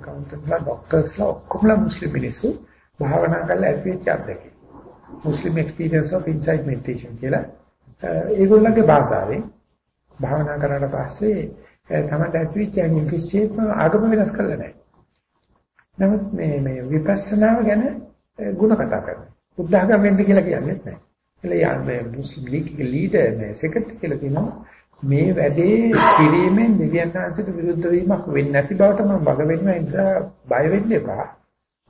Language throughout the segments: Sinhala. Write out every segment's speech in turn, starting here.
කවුන්ටර්ස්ලා ડોක්ටර්ස්ලා ඔක්කොමලා මුස්ලිම් මිනිස්සු භාවනා කරලා ඇතිවෙච්ච අත්දැකීම. Muslim experience of inside meditation කියලා ඒගොල්ලන්ගේ භාෂාවෙන් භාවනා කරලා පස්සේ තමයි ඇතිවෙච්ච අනිත් කිසිම ආගම වෙනස් කරලා නැහැ. නමුත් මේ මේ විපස්සනාව ගැන ගුණ කතා කරනවා. බුද්ධඝම වෙන්න කියලා කියන්නේ නැහැ. එළ යන්නේ මුස්ලිම් ලීග් ලීඩර් නේ සෙක්‍රටරි කියලා කියනවා. මේ වැඩේ කිරීමෙන් දෙවියන්වහන්සේට විරුද්ධ වීමක් වෙන්නේ නැති බවට මම වග වෙනවා ඒ නිසා බය වෙන්න එපා.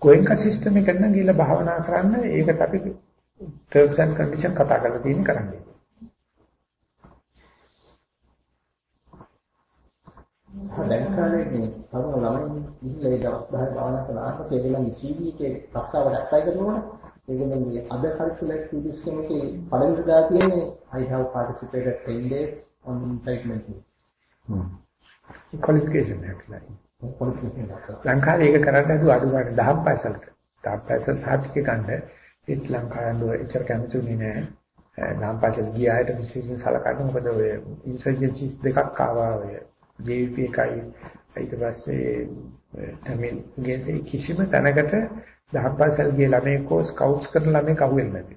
ගෝයන්ක සිස්ටම් එක නම් ගිහලා භාවනා කරන්න ඒකට අපි ටර්ම්ස් ඇන්ඩ් කන්ඩිෂන් කතා කරලා තියෙන කරන්නේ. දැන් කාලේ මේ තව ළමයි ගිහිල්ලා ඒ දවස් 10 භාවනා කරලා ඒගොල්ලන් CD එකේ රස්සාවට ඇප්ලයි කරනකොට ඒගොල්ලන් මේ අද කල්චරල් ඇක්ටිවිටිස් කෙනකේ පළවෙනි දා තියෙන්නේ I have participated 10 days on incitement. හ්ම්. ක්වොලිෆිකේෂන් එකයි. ක්වොලිෆිකේෂන් ලංකාවේ ඒක කරන්න හදු අඩු ගන්න 10 පයිසලට. 10 පයිසල් සාතික ගන්න ඒත් ලංකාවේ එච්චර කැමතිුනේ නෑ. නම් පයිසල් ගියාට විශේෂයෙන් සලකන්න මොකද ඔය ඉන්සර්ජන්සිස් දෙකක් ආවා ඔය JVP එකයි ඊට පස්සේ තමයි ගේ කිසිම තැනකට දහප්පසල් ගිය ළමයි කෝ ස්කවුට්ස් කරන ළමයි කහුවෙන්නේ නැති.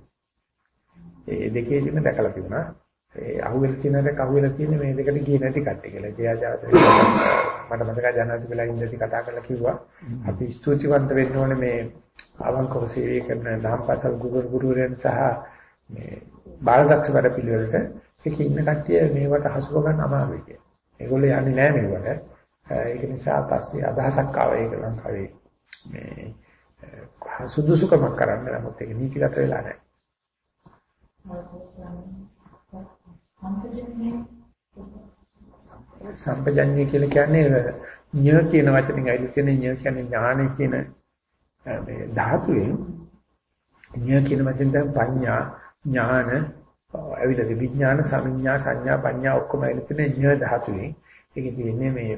ඒ දෙකේදීම දැකලා තිබුණා. ඒ අහුවෙලා තියෙන දේ කහුවෙලා තියෙන මේ දෙකට ගියේ නැති කට්ටිය කියලා. ජයාජාත මට මතකයි ජනනාති වෙලා ඉඳි කතා කරලා කිව්වා. අපි ස්තුතිවන්ත වෙන්න ඕනේ මේ අවංකව සේවය කරන දහප්පසල් ගුරු ගුරුවරයන් සහ මේ බාලදක්ෂ වැඩ පිළිවෙලට ඒක ඉන්න කට්ටිය මේවට හසුව ගන්න අමාරුයි කියලා. ඒගොල්ලෝ යන්නේ නැහැ මේවට. ඒක නිසා පස්සේ අදහසක් ආවා ඒක ලංකාවේ මේ සුදුසුකමක් කරන්න නමුත් ඒක නීතිගත වෙලා නැහැ. සම්පජඤ්ඤය කියලා කියන්නේ ඤ කියන වචනෙන් අයිති තියෙන ඤ කියන්නේ ඥානෙ කියන මේ ධාතුවේ ඤ කියන වචෙන් දැන් පඤ්ඤා ඥාන ඇවිල්ලා විඥාන සමිඥා සංඥා පඤ්ඤා ඔක්කොම ඇවිල්ලා තියෙන ඤ ධාතුවේ ඒකේ තියෙන්නේ මේ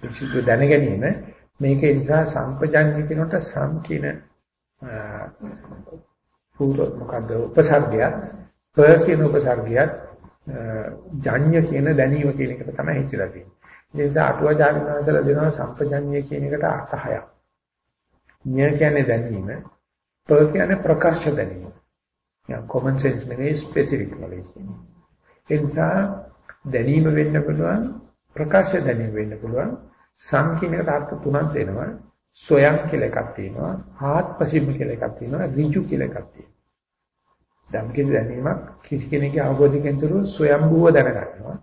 පිසිදු දැන ගැනීම මේක නිසා සම්පජන්‍ය කියනට සම් කියන පූර්ව මොකද්ද? උපසර්ගයක්. ප කියන උපසර්ගයක්. ජඤ්‍ය කියන දැනීම කියන එක තමයි හිතලා තියෙන්නේ. ඒ නිසා අටුවාචාර්ය වහන්සේලා දෙනවා සම්පජන්‍ය කියන එකට අර්ථ හයක්. ඤ කියන්නේ දැනීම, ප කියන්නේ ප්‍රකාශ දැනීම. යා common sense නෙවෙයි specific knowledge. ඒ නිසා දැනීම වෙන්න පුළුවන් ප්‍රකාශ දැනීම වෙන්න පුළුවන් සංකීර්ණකට අර්ථ තුනක් දෙනවා සොයම් කියලා එකක් තියෙනවා ආත්පසිම කියලා එකක් තියෙනවා ඍජු කියලා එකක් තියෙනවා දැන් කිසි දැනීමක් කිසි කෙනෙකුගේ අවබෝධයෙන් තුරු ස්වයම්බුව දැනගන්නවා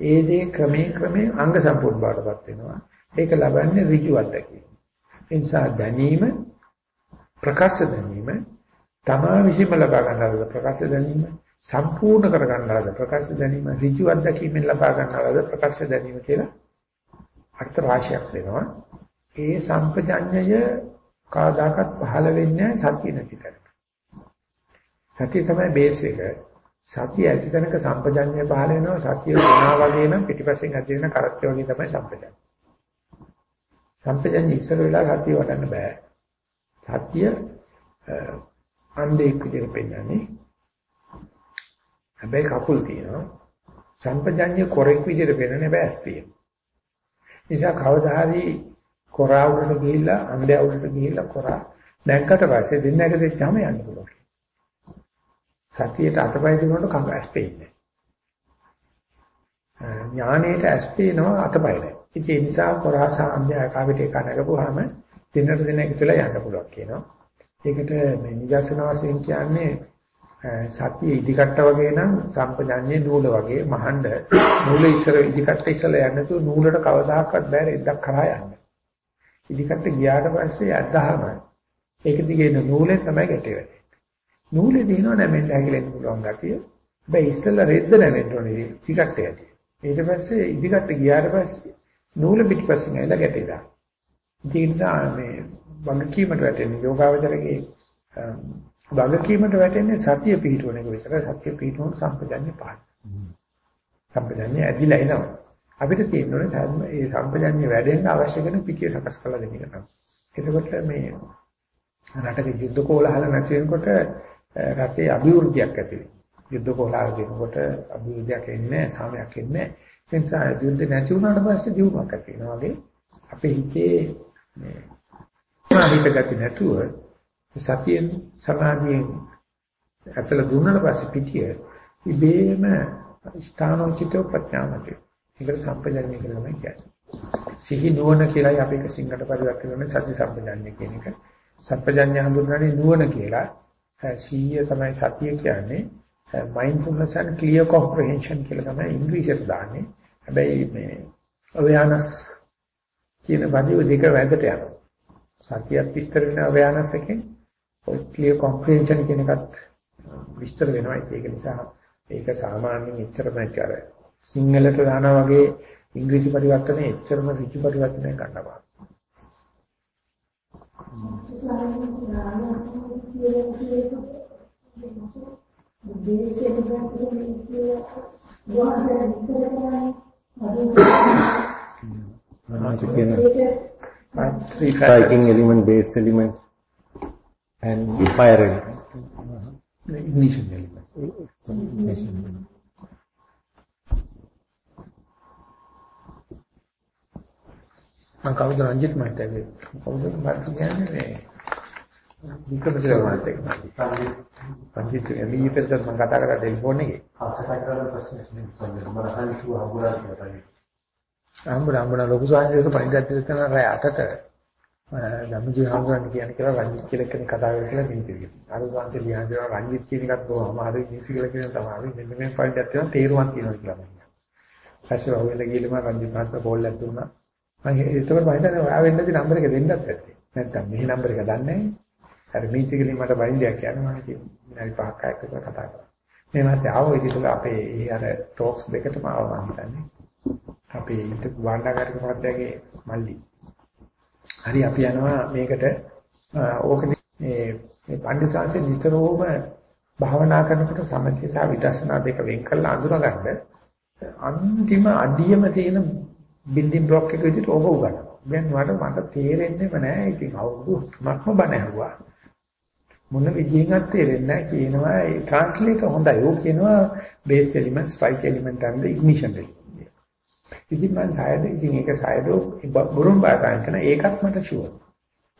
ඒ දේ ක්‍රමයෙන් ක්‍රමයෙන් අංග සම්පූර්ණ බවටපත් වෙනවා ඒක ලබන්නේ ඍජු අත්දැකීම ඒ නිසා දැනීම ප්‍රකාශ දැනීම තමා විසින්ම ලබා ගන්නා ප්‍රකාශ දැනීම සම්පූර්ණ කර ගන්නාද ප්‍රකාශ දැනීම ඍජු අත්දැකීමෙන් ලබා ගන්නාද ප්‍රකාශ දැනීම කියලා අර්ථ රාශියක් වෙනවා. ඒ සම්පජඤ්ඤය කාදාකත් පහළ වෙන්නේ සතිය නැති තැනක. සතිය තමයි බේස් එක. සතිය ඇති තැනක සම්පජඤ්ඤය පහළ වෙනවා. සතිය වුණා වගේ නම් පිටිපස්සෙන් ඇති වෙන කරත්‍ය වගේ තමයි සම්පජඤ්ඤය. සම්පජඤ්ඤය ඉස්සර වෙලා සතිය වඩන්න බෑ. සතිය අන්දේක් විදිහට පෙන්නන්නේ හැබැයි කකුල් තියෙනවා. සම්පජඤ්ඤ කොරෙක් විදිහට වෙන්නේ නැහැ ඇස් තියෙනවා. නිසා කවදා හරි කොරා උඩට ගිහිල්ලා අන්ධය උඩට ගිහිල්ලා කොරා දැක්කට පස්සේ දෙන්නක දෙච්චාම යන්න පුළුවන්. සතියට අතපය දෙනකොට කම ඇස් පෙන්නේ. ඥානයට ඇස් පේනවා අතපය නැහැ. ඉතින් ඒ නිසා කොරා සහ අන්ධය කාවිට එක නැගපුවාම දිනට දින එකතුලා යන්න පුළුවන් කියනවා. ඒකට මේ නිදර්ශන වශයෙන් කියන්නේ සතිය ඉදිකට්ට වගේ නම් සම්පජඤ්ඤේ නූල වගේ මහඬ නූල ඉස්සර ඉදිකට්ට ඉස්සලා යන්නේ තු නූලට කවදාකවත් බෑ ඉද්දක් කරා යන්න. ඉදිකට්ට ගියාට පස්සේ අද්දාම ඒක දිගේ නූලෙන් තමයි ගැටේ නූලේ දිනව නැමෙන්න හැකිලෙන්න පුළුවන් ගතිය. හැබැයි ඉස්සලා රෙද්ද නැමෙන්න ඕනේ ඉදිකට්ට යටි. ඊට පස්සේ ඉදිකට්ට ගියාට පස්සේ නූල පිටිපස්සෙන් ඇවිල්ලා ගැටේලා. ඒ නිසා මේ වගකීමට වැටෙන යෝගාවචරගේ වගකීමට වැටෙන්නේ සතිය පිහිටවන එක විතරයි සතිය පිහිටවන සම්පජන්‍ය පහයි. සම්පජන්‍ය ඇදිලා එනවා. අපිට තියෙන්නේ මේ සම්පජන්‍ය වැඩෙන්න අවශ්‍ය කරන පිටිය සකස් කරලා දෙන එක තමයි. එතකොට මේ රටක යුද්ධ කෝලහල නැති වෙනකොට රටේ අභිවෘද්ධියක් ඇති වෙනවා. යුද්ධ කෝලහල දෙනකොට අභිවෘද්ධියක් එන්නේ සාමයක් එන්නේ. ඒ නිසා යුද්ධ නැති වුණාට පස්සේ දියුණුවක් ඇති වෙනවා වගේ අපේ හිතේ මේ සමාධිත ගති නැතුව සතියෙන් සමාධියෙන් ඇතල දුන්නාට පස්සේ පිටිය ඉබේම ස්ථානෝචිතව ප්‍රඥාමතිය. ඒකට සම්පජන්‍ය කියලා තමයි කියන්නේ. සිහි නුවණ කියලායි අපි ඒක සිංහලට පරිවර්තන කරන්නේ සති සම්පජන්‍ය කියන එක. සම්පජන්‍ය හඳුන්වන්නේ නුවණ කියලා. සීය තමයි සතිය කියන්නේ. mindfulness and clear comprehension කියලා තමයි ඉංග්‍රීසියට දාන්නේ. හැබැයි මේ awareness කියන බඩේ දෙක වැදට යනවා. සතියක් විස්තර වෙන awareness එකෙන් ඔය clear comprehension කියන එකත් විස්තර වෙනවා. ඒක නිසා ඒක සාමාන්‍යයෙන් එච්චරම කර සිංහලට දානවා වගේ ඉංග්‍රීසි පරිවර්තනේ එච්චරම ඍජු පරිවර්තනයක් ගන්නවා. striking element, base element, and fire element. ignition element. Ignition element. මම කවුද රංජිත් මහත්තයාගේ කවුද මට කියන්නේ මේ වික්‍රමසිංහ මහත්තයා රංජිත් එමීපෙත් මම කතා කරලා ටෙලිෆෝන් එකේ හම්බුනා හම්බුනා ලොකු සාහිත්‍යයක පරිගත්තේ තන රය 8ට ධම්මජී හම්බුනට කියන්නේ කියලා රංජිත් කියලා කෙනෙක් කතා කරලා කියලා නින්තියි. අර සාන්ති ලියනවා රංජිත් කියන එකත් බොහොම අමාරුයි නිසි කියලා කියන තමයි මෙන්න මේ පරිගත්තේ තේරුමක් තියෙනවා කියලා මම. ඊපස්සේ වහුවෙන්ද ගිහලා මම රංජිත් මහත්තයා කෝල් එකක් දුන්නා. මම ඒකවල මම හිතන්නේ ඔයා වෙන්න තියෙන නම්බර එක දෙන්නත් ඇත්තේ. නැත්තම් මෙහි නම්බර එක දන්නේ නැහැ. අර මීටිකලි මට බයින්ඩයක් කියන්නේ මම කිව්වා. විනාඩි 5ක් ආයක කතා කරා. මේ මාතේ ආවෝ ඉතින් අපේ ඒ අර ටොක්ස් දෙකටම ආවා මම හිතන්නේ. අපේ ඉත වණ්ඩාකාරක මහත්තයාගේ මල්ලි. හරි අපි යනවා මේකට ඕක මේ මේ පණ්ඩිතාංශේ නිතරම භාවනා කරනකොට සමථය සහ විදර්ශනා දෙක වෙන් කරලා අඳුරගන්න අන්තිම අඩියම තියෙන බිල්ඩින් බ්ලොක් එක විදිහට ඕක උගන්වනවා. දැන් මට මට තේරෙන්නේම නැහැ. ඉතින් අවුරුදු තුනක්ම බණ ඇහුවා. මොන විදිහෙන්වත් තේරෙන්නේ නැහැ කියනවා ඒ ට්‍රාන්ස්ලේටර් හොඳයි. ඕක කියනවා base element, strike element and the ignition element. ඉතින් මම සායද ඉතින් ඒක සායදෝ බුරුම් භාෂාවෙන් කරන ඒකත් මට ෂුවර්.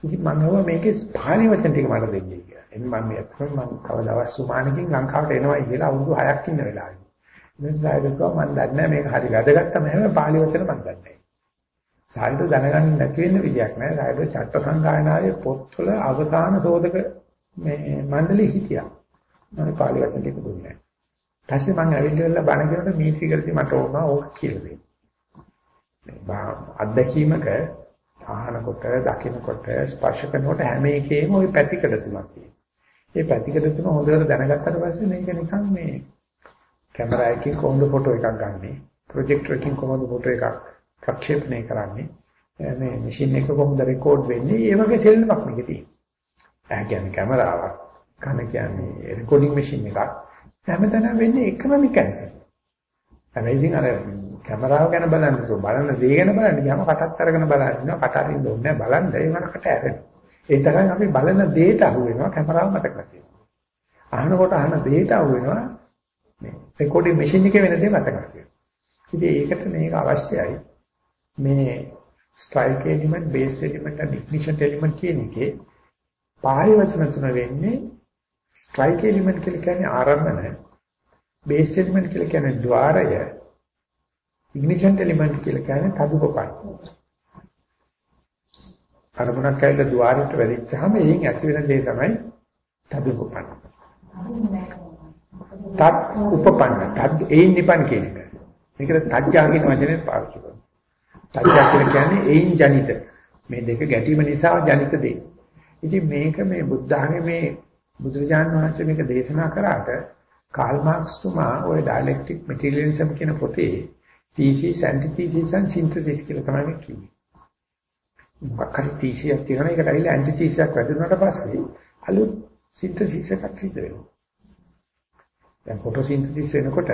ඉතින් මම හව මේකේ පාලි වචන ටික මට දෙන්නේ කියලා. එන්න මම මේ අතන මම කවදාවත් සුමානකින් ලංකාවට එනවා කියලා අවුරුදු 6ක් ඉන්න වෙලාවේ. ඉතින් සායදකව මම දන්නේ මේක හරි වැදගත්ම හැම පාලි වචන මම දන්නේ. සායද දැනගන්න නැති වෙන්න විදියක් නෑ. සායද චට්ට සංගායනාවේ පොත්වල අවසාන සෝදක මේ මණ්ඩලෙ හිටියා. මම පාලි වචන ටික දුන්නේ නෑ. ඊපස්සේ මම ඇවිල්ලා බණ කියනකොට මේ ෆිගර්ටි මට ඕන ඕක කියලා දෙන්න. අත්දැකීමක ආහනකොට, දකින්නකොට, ස්පර්ශ කරනකොට හැම එකේම ওই පැතිකඩ තුනක් තියෙනවා. මේ පැතිකඩ තුන හොඳට දැනගත්තට පස්සේ මේක නිකන් මේ කැමරා එකකින් කොහොමද ෆොටෝ එකක් ගන්නෙ, ප්‍රොජෙක්ටර් එකකින් කොහොමද ෆොටෝ එකක් ප්‍රක්ෂේපණය කරන්නේ, මේ මැෂින් එක කොහොමද රෙකෝඩ් වෙන්නේ, ඒ වගේ සෙල්ලමක් මේකේ තියෙනවා. ඒ කියන්නේ කැමරාවක්, කන කියන්නේ රෙකෝඩින් මැෂින් එකක්. හැමතැනම වෙන්නේ එකම මෙකැනිසම්. හැබැයි ඉතින් අර කැමරාව ගැන බලන්න බලන දේ ගැන බලන්න ගියාම කටත් අරගෙන බලන්න ඉන්නවා කට අරින්න ඕනේ බලන්න ඒ වරකට ඇරෙනවා. ඒ තරම් අපි බලන දේට අහු වෙනවා කැමරාව මතක නැතිව. අහනකොට අහන දේට අහු වෙනවා මේ රෙකෝඩින් මැෂින් එකේ වෙන දේ මතක නැතිව. ඉතින් ඒකට මේක අවශ්‍යයි. මේ strike element, base element, ignition element කියන එකේ පහේ වචන තුන වෙන්නේ ස්ට්‍රයික් එලිමන්ට් කියලා කියන්නේ ආරම්භන බේස් එලිමන්ට් කියලා කියන්නේ ద్వාරය ඉග්නිෂන් එලිමන්ට් කියලා කියන්නේ තදුකපයි අරමුණක් ඇවිල්ලා ద్వාරයට වැදිච්චාම එයින් ඇති වෙන දේ තමයි තදුකපන තත් උපපන්න තත් එයින් නිපන් කියන එක. මේකට තජ්ජා කියන වචනේ පාවිච්චි කරනවා. තජ්ජා කියලා කියන්නේ එයින් ජනිත. මේ දෙක ගැටීම නිසා ජනිත දෙයක් ඉතින් මේක මේ බුද්ධාගේ මේ බුදුරජාණන් වහන්සේ මේක දේශනා කරාට කාල් මාක්ස් තුමා ওই ඩයලෙක්ටික් මැටීරියලිසම් කියන පොතේ thesis antithesis and synthesis කියලා තමයි කිව්වේ. මොකක්හරි thesis එකක් තියෙනවා ඒකට ඇවිල්ලා antithesis එකක් වැදුනට පස්සේ අලුත් synthesis එකක් සිද්ධ වෙනවා. දැන් photosynthesis වෙනකොට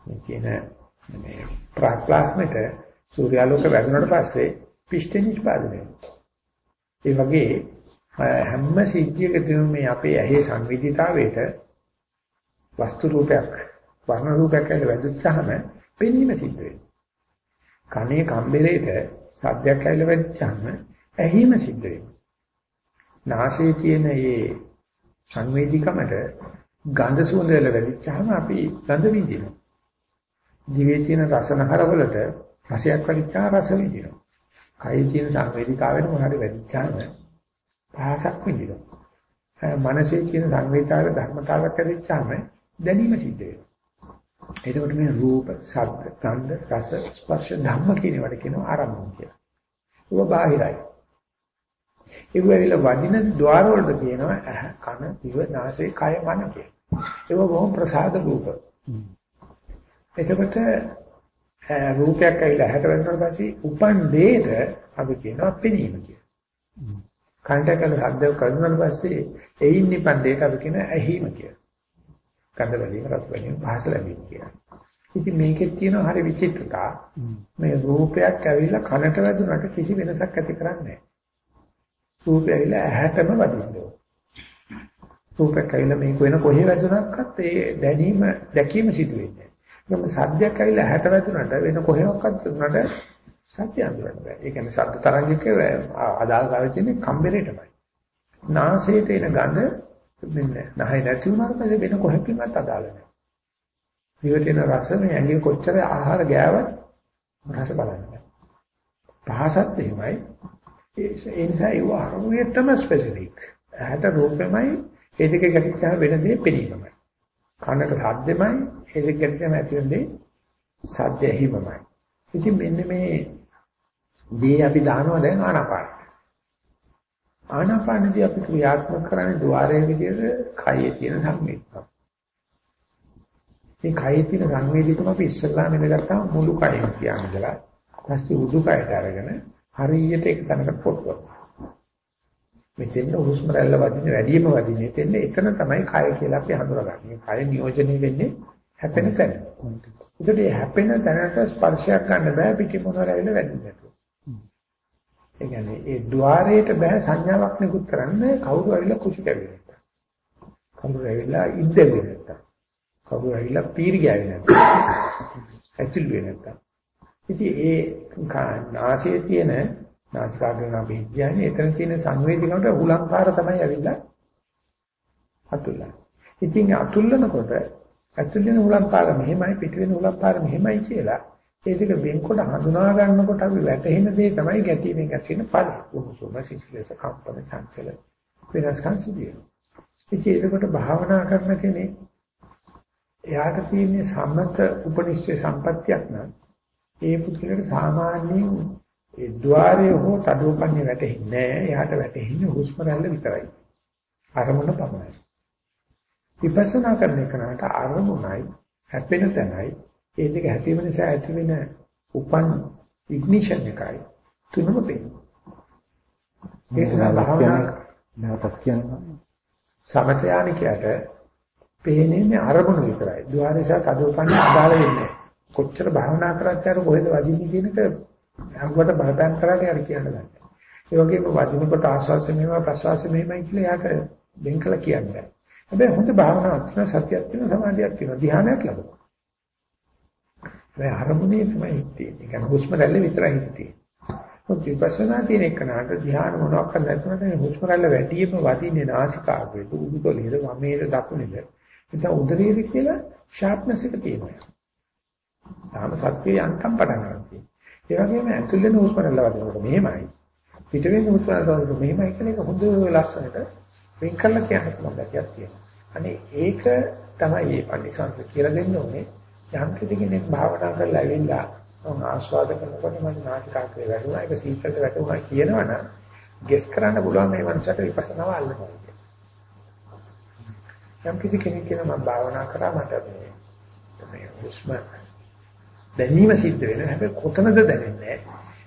මේ කියන මේ ප්‍රාප්ලාස්මෙට සූර්යාලෝක වැදුනට පස්සේ පිෂ්ඨ නිෂ්පාදනය වෙනවා. ඒ වගේ හැම සිද්ධියකදීම මේ අපේ ඇහි සංවිධිතාවයට වස්තු රූපයක් වර්ණ රූපයක් ඇතුළේ වැදුච්චාම පෙනීම සිද්ධ වෙනවා. කනේ කම්බරේට සද්දයක් ඇවිල්ලා වැදිච්චාම ඇහිම සිද්ධ වෙනවා. නාසයේ තියෙන මේ සංවේදීකමට ගඳ සුවඳ වල වැදිච්චාම අපි ගඳ විඳිනවා. දිවේ තියෙන රසනහර වලට රසයක් වැදිච්චා රස විඳිනවා. කයේ තියෙන සංවේදීතාවෙට මොනවාරි වැදිච්චාම පහසක් විඳිනවා. මනසේ තියෙන සංවේදාර ධර්මතාවක් ඇතිවෙච්චාම දැනීම සිද්ධ වෙනවා. එතකොට මේ රූප, ශබ්ද, ගන්ධ, රස, ස්පර්ශ ධම්ම කියන ඒවාට කියනවා ආරම්භය කියලා. ඒක බාහිරයි. ඒක වෙල වදින ద్వාර වලට කියනවා ඇහ, කන, දිව, නාසය, කය, මන කියලා. ඒක බොහොම ප්‍රසාද රූප. එතකොට රූපයක් ඇවිල්ලා හැට වෙනකොට පස්සේ උපන් දෙයට අපි කියනවා පෙනීම කියලා. කන්ට කළ ශබ්ද කරනවාට පස්සේ එයින් නිපන් දෙයට අපි කියන ඇහිම කියලා. ගඳ බැලීම රස බැලීම භාෂ ලැබීම කියලා. ඉතින් මේකෙත් තියෙන හරි විචිත්‍රතා මේ රූපයක් ඇවිල්ලා කනට වැදුනට කිසි වෙනසක් ඇති කරන්නේ නැහැ. රූපය ඇවිල්ලා ඇහැටම වදිනවා. රූපයක් ඇවිල්ලා මේක වෙන කොහේ වැදුනක්වත් ඒ දැනීම දැකීම සිදු වෙන්නේ නැහැ. මොකද සද්දයක් ඇවිල්ලා ඇහැට වැදුනට වෙන කොහෙවත් උනට සත්‍ය අඳුරන්න බෑ. ඒ කියන්නේ ශබ්ද තරංගික අදාළ කරන්නේ කම්බරේටමයි. නාසයට එන ගඳ මෙන්න නැහැ නැති වුණාට පස්සේ වෙන කොහෙකින්වත් අදාළ නැහැ. ජීවිතේන රස මේ ඇඟේ කොච්චර ආහාර ගෑවත් රස බලන්නේ. පහසත් එහෙමයි. ඒ නිසා ඒ වහරුවේටම ස්පෙસિෆික්. ඇහැට රූපෙමයි ඒ දෙක ගැටිච්චා වෙන දේ පෙනීමයි. කනට ශබ්දෙමයි ඒ දෙක ගැටිච්චාම ඇති වෙන දේ සද්ද ඇහිමයි. ඉතින් මෙන්න මේ දේ අපි දානවා දැන් ආනාපානට. ආනාපානදී අපි ක්‍රියාත්මක කරන්නේ ద్వාරයේ විදිහට කයේ තියෙන සංවේදකම්. මේ කයේ තියෙන සංවේදකම අපි ඉස්සල්ලාම ඉඳගත්තාම මුළු කයම කියන්නදලා ඊපස්සේ උඩු කයට අරගෙන හරියට ඒක තැනකට පොට්ටුවක්. මෙතෙන් හුස්ම රැල්ල වදින වැඩිම වදින එතෙන් එතන තමයි කය කියලා අපි හඳුනගන්නේ. කය නියෝජනය වෙන්නේ හැපෙන තැන. ඒකට මේ හැපෙන තැනට ස්පර්ශයක් ගන්න බෑ පිටි මොනවා රැවිලා වැඩින්නේ. ඒ කියන්නේ ඒ ద్వාරයට බෑ සංඥාවක් නිකුත් කරන්න කවුරු ඇවිල්ලා කුසි කැවෙන්නේ. කවුරු ඇවිල්ලා ඉද්දෙන්නේ නැත්තම්. කවුරු ඇවිල්ලා පීරි ගෑවේ නැත්තම්. ඇචිල් වෙන්නේ නැත්තම්. ඉතින් ඒ නාසයේ තියෙන නාසිකාග්‍රේන අපි කියන්නේ එතන තියෙන සංවේදීකමට උලංකාර තමයි ඇවිල්ලා අතුල්ලා. ඉතින් අතුල්ලනකොට ඇතුළේ උලංකාර මෙහෙමයි පිට වෙන උලංකාර මෙහෙමයි කියලා ඒ දෙක වෙන්කොට හඳුනා ගන්නකොට අපි වැටහෙන දේ තමයි ගැටීමෙන් ඇති වෙන ඵලය. උණුසුම සිසිලස කම්පන චංචල වෙනස්කම් සිදු වෙනවා. ඉතින් ඒකට භාවනා කරන කෙනෙක් එයාට තියෙන සම්මත උපනිෂ්ඨ සම්පත්තියක් නම් ඒ පුදුලට සාමාන්‍යයෙන් ඒ ద్వාරයේ හෝ තදෝපන්නේ වැටෙන්නේ නැහැ. එයාට වැටෙන්නේ හුස්ම රැල්ල විතරයි. අරමුණ පමණයි. විපස්සනා කරන එකනට අරමුණයි හැපෙන තැනයි ඒ දෙක හැපීම නිසා ඇති වෙන උපන් ඉග්නිෂන් එකයි තුනම පේනවා. ඒක නැවතත් කියනවා. සමතයානිකයට පේන්නේ අරමුණු විතරයි. ద్వාරේශා කදෝපන්නේ අදාළ වෙන්නේ. කොච්චර භාවනා කරත් යාර කොහෙද වදින්නේ කියන එක අඟුවට බලපෑම් කරාට යාර කියන්න ගන්න. ඒ වගේම වදිනකොට ආස්වාසය මෙහෙම ප්‍රසවාසය මෙහෙමයි කියලා යාට දෙන් කළ කියන්නේ. හැබැයි හොඳ භාවනාවක් තියෙන සතියක් තියෙන සමාධියක් තියෙන ධ්‍යානයක් ලැබුණා. මේ අරමුණේ තමයි හිටියේ. ඒක හුස්ම රැල්ල විතරයි හිටියේ. මොකද විපස්සනා තියෙන එකනට ධ්‍යාන මොනවක් නැතුනට මේ හුස්ම රැල්ල වැඩිම වදින්නේ නාසිකාග්‍රේ උඩුතොලේද වමේද දකුණේද. එතන උදරයේ කියලා ෂාප්නස් එක තියෙනවා. තාම සත්‍යය අන්තම් පටන් ගන්නවා. ඒ වගේම ඇතුළේ හුස්ම රැල්ල වදිනකොට මෙහෙමයි. පිටවෙන හුස්ම රැල්ල වදිනකොට මෙහෙමයි කියන එක හොඳ ලස්සනට වෙන් කරලා කියන්න පුළුවන් ගැටියක් තියෙනවා. අනේ ඒක තමයි මේ පරිසංශ කියලා දෙන්න ඕනේ. යම් කෙනෙක් භාවනා කරලා ඇවිල්ලා මම ආස්වාද කරනකොට මම නාසිකාග්‍රේ වැටුණා ඒක සීතලට වැටුණා කියනවනම් ගෙස් කරන්න පුළුවන් මේ මනසට විපස්සනාව අල්ලනවා යම් කිසි කෙනෙක් කියන මම භාවනා කරා මට මේ මේ හුස්ම දැනීම සිද්ධ වෙනවා. හැබැයි කොතනද දැනෙන්නේ?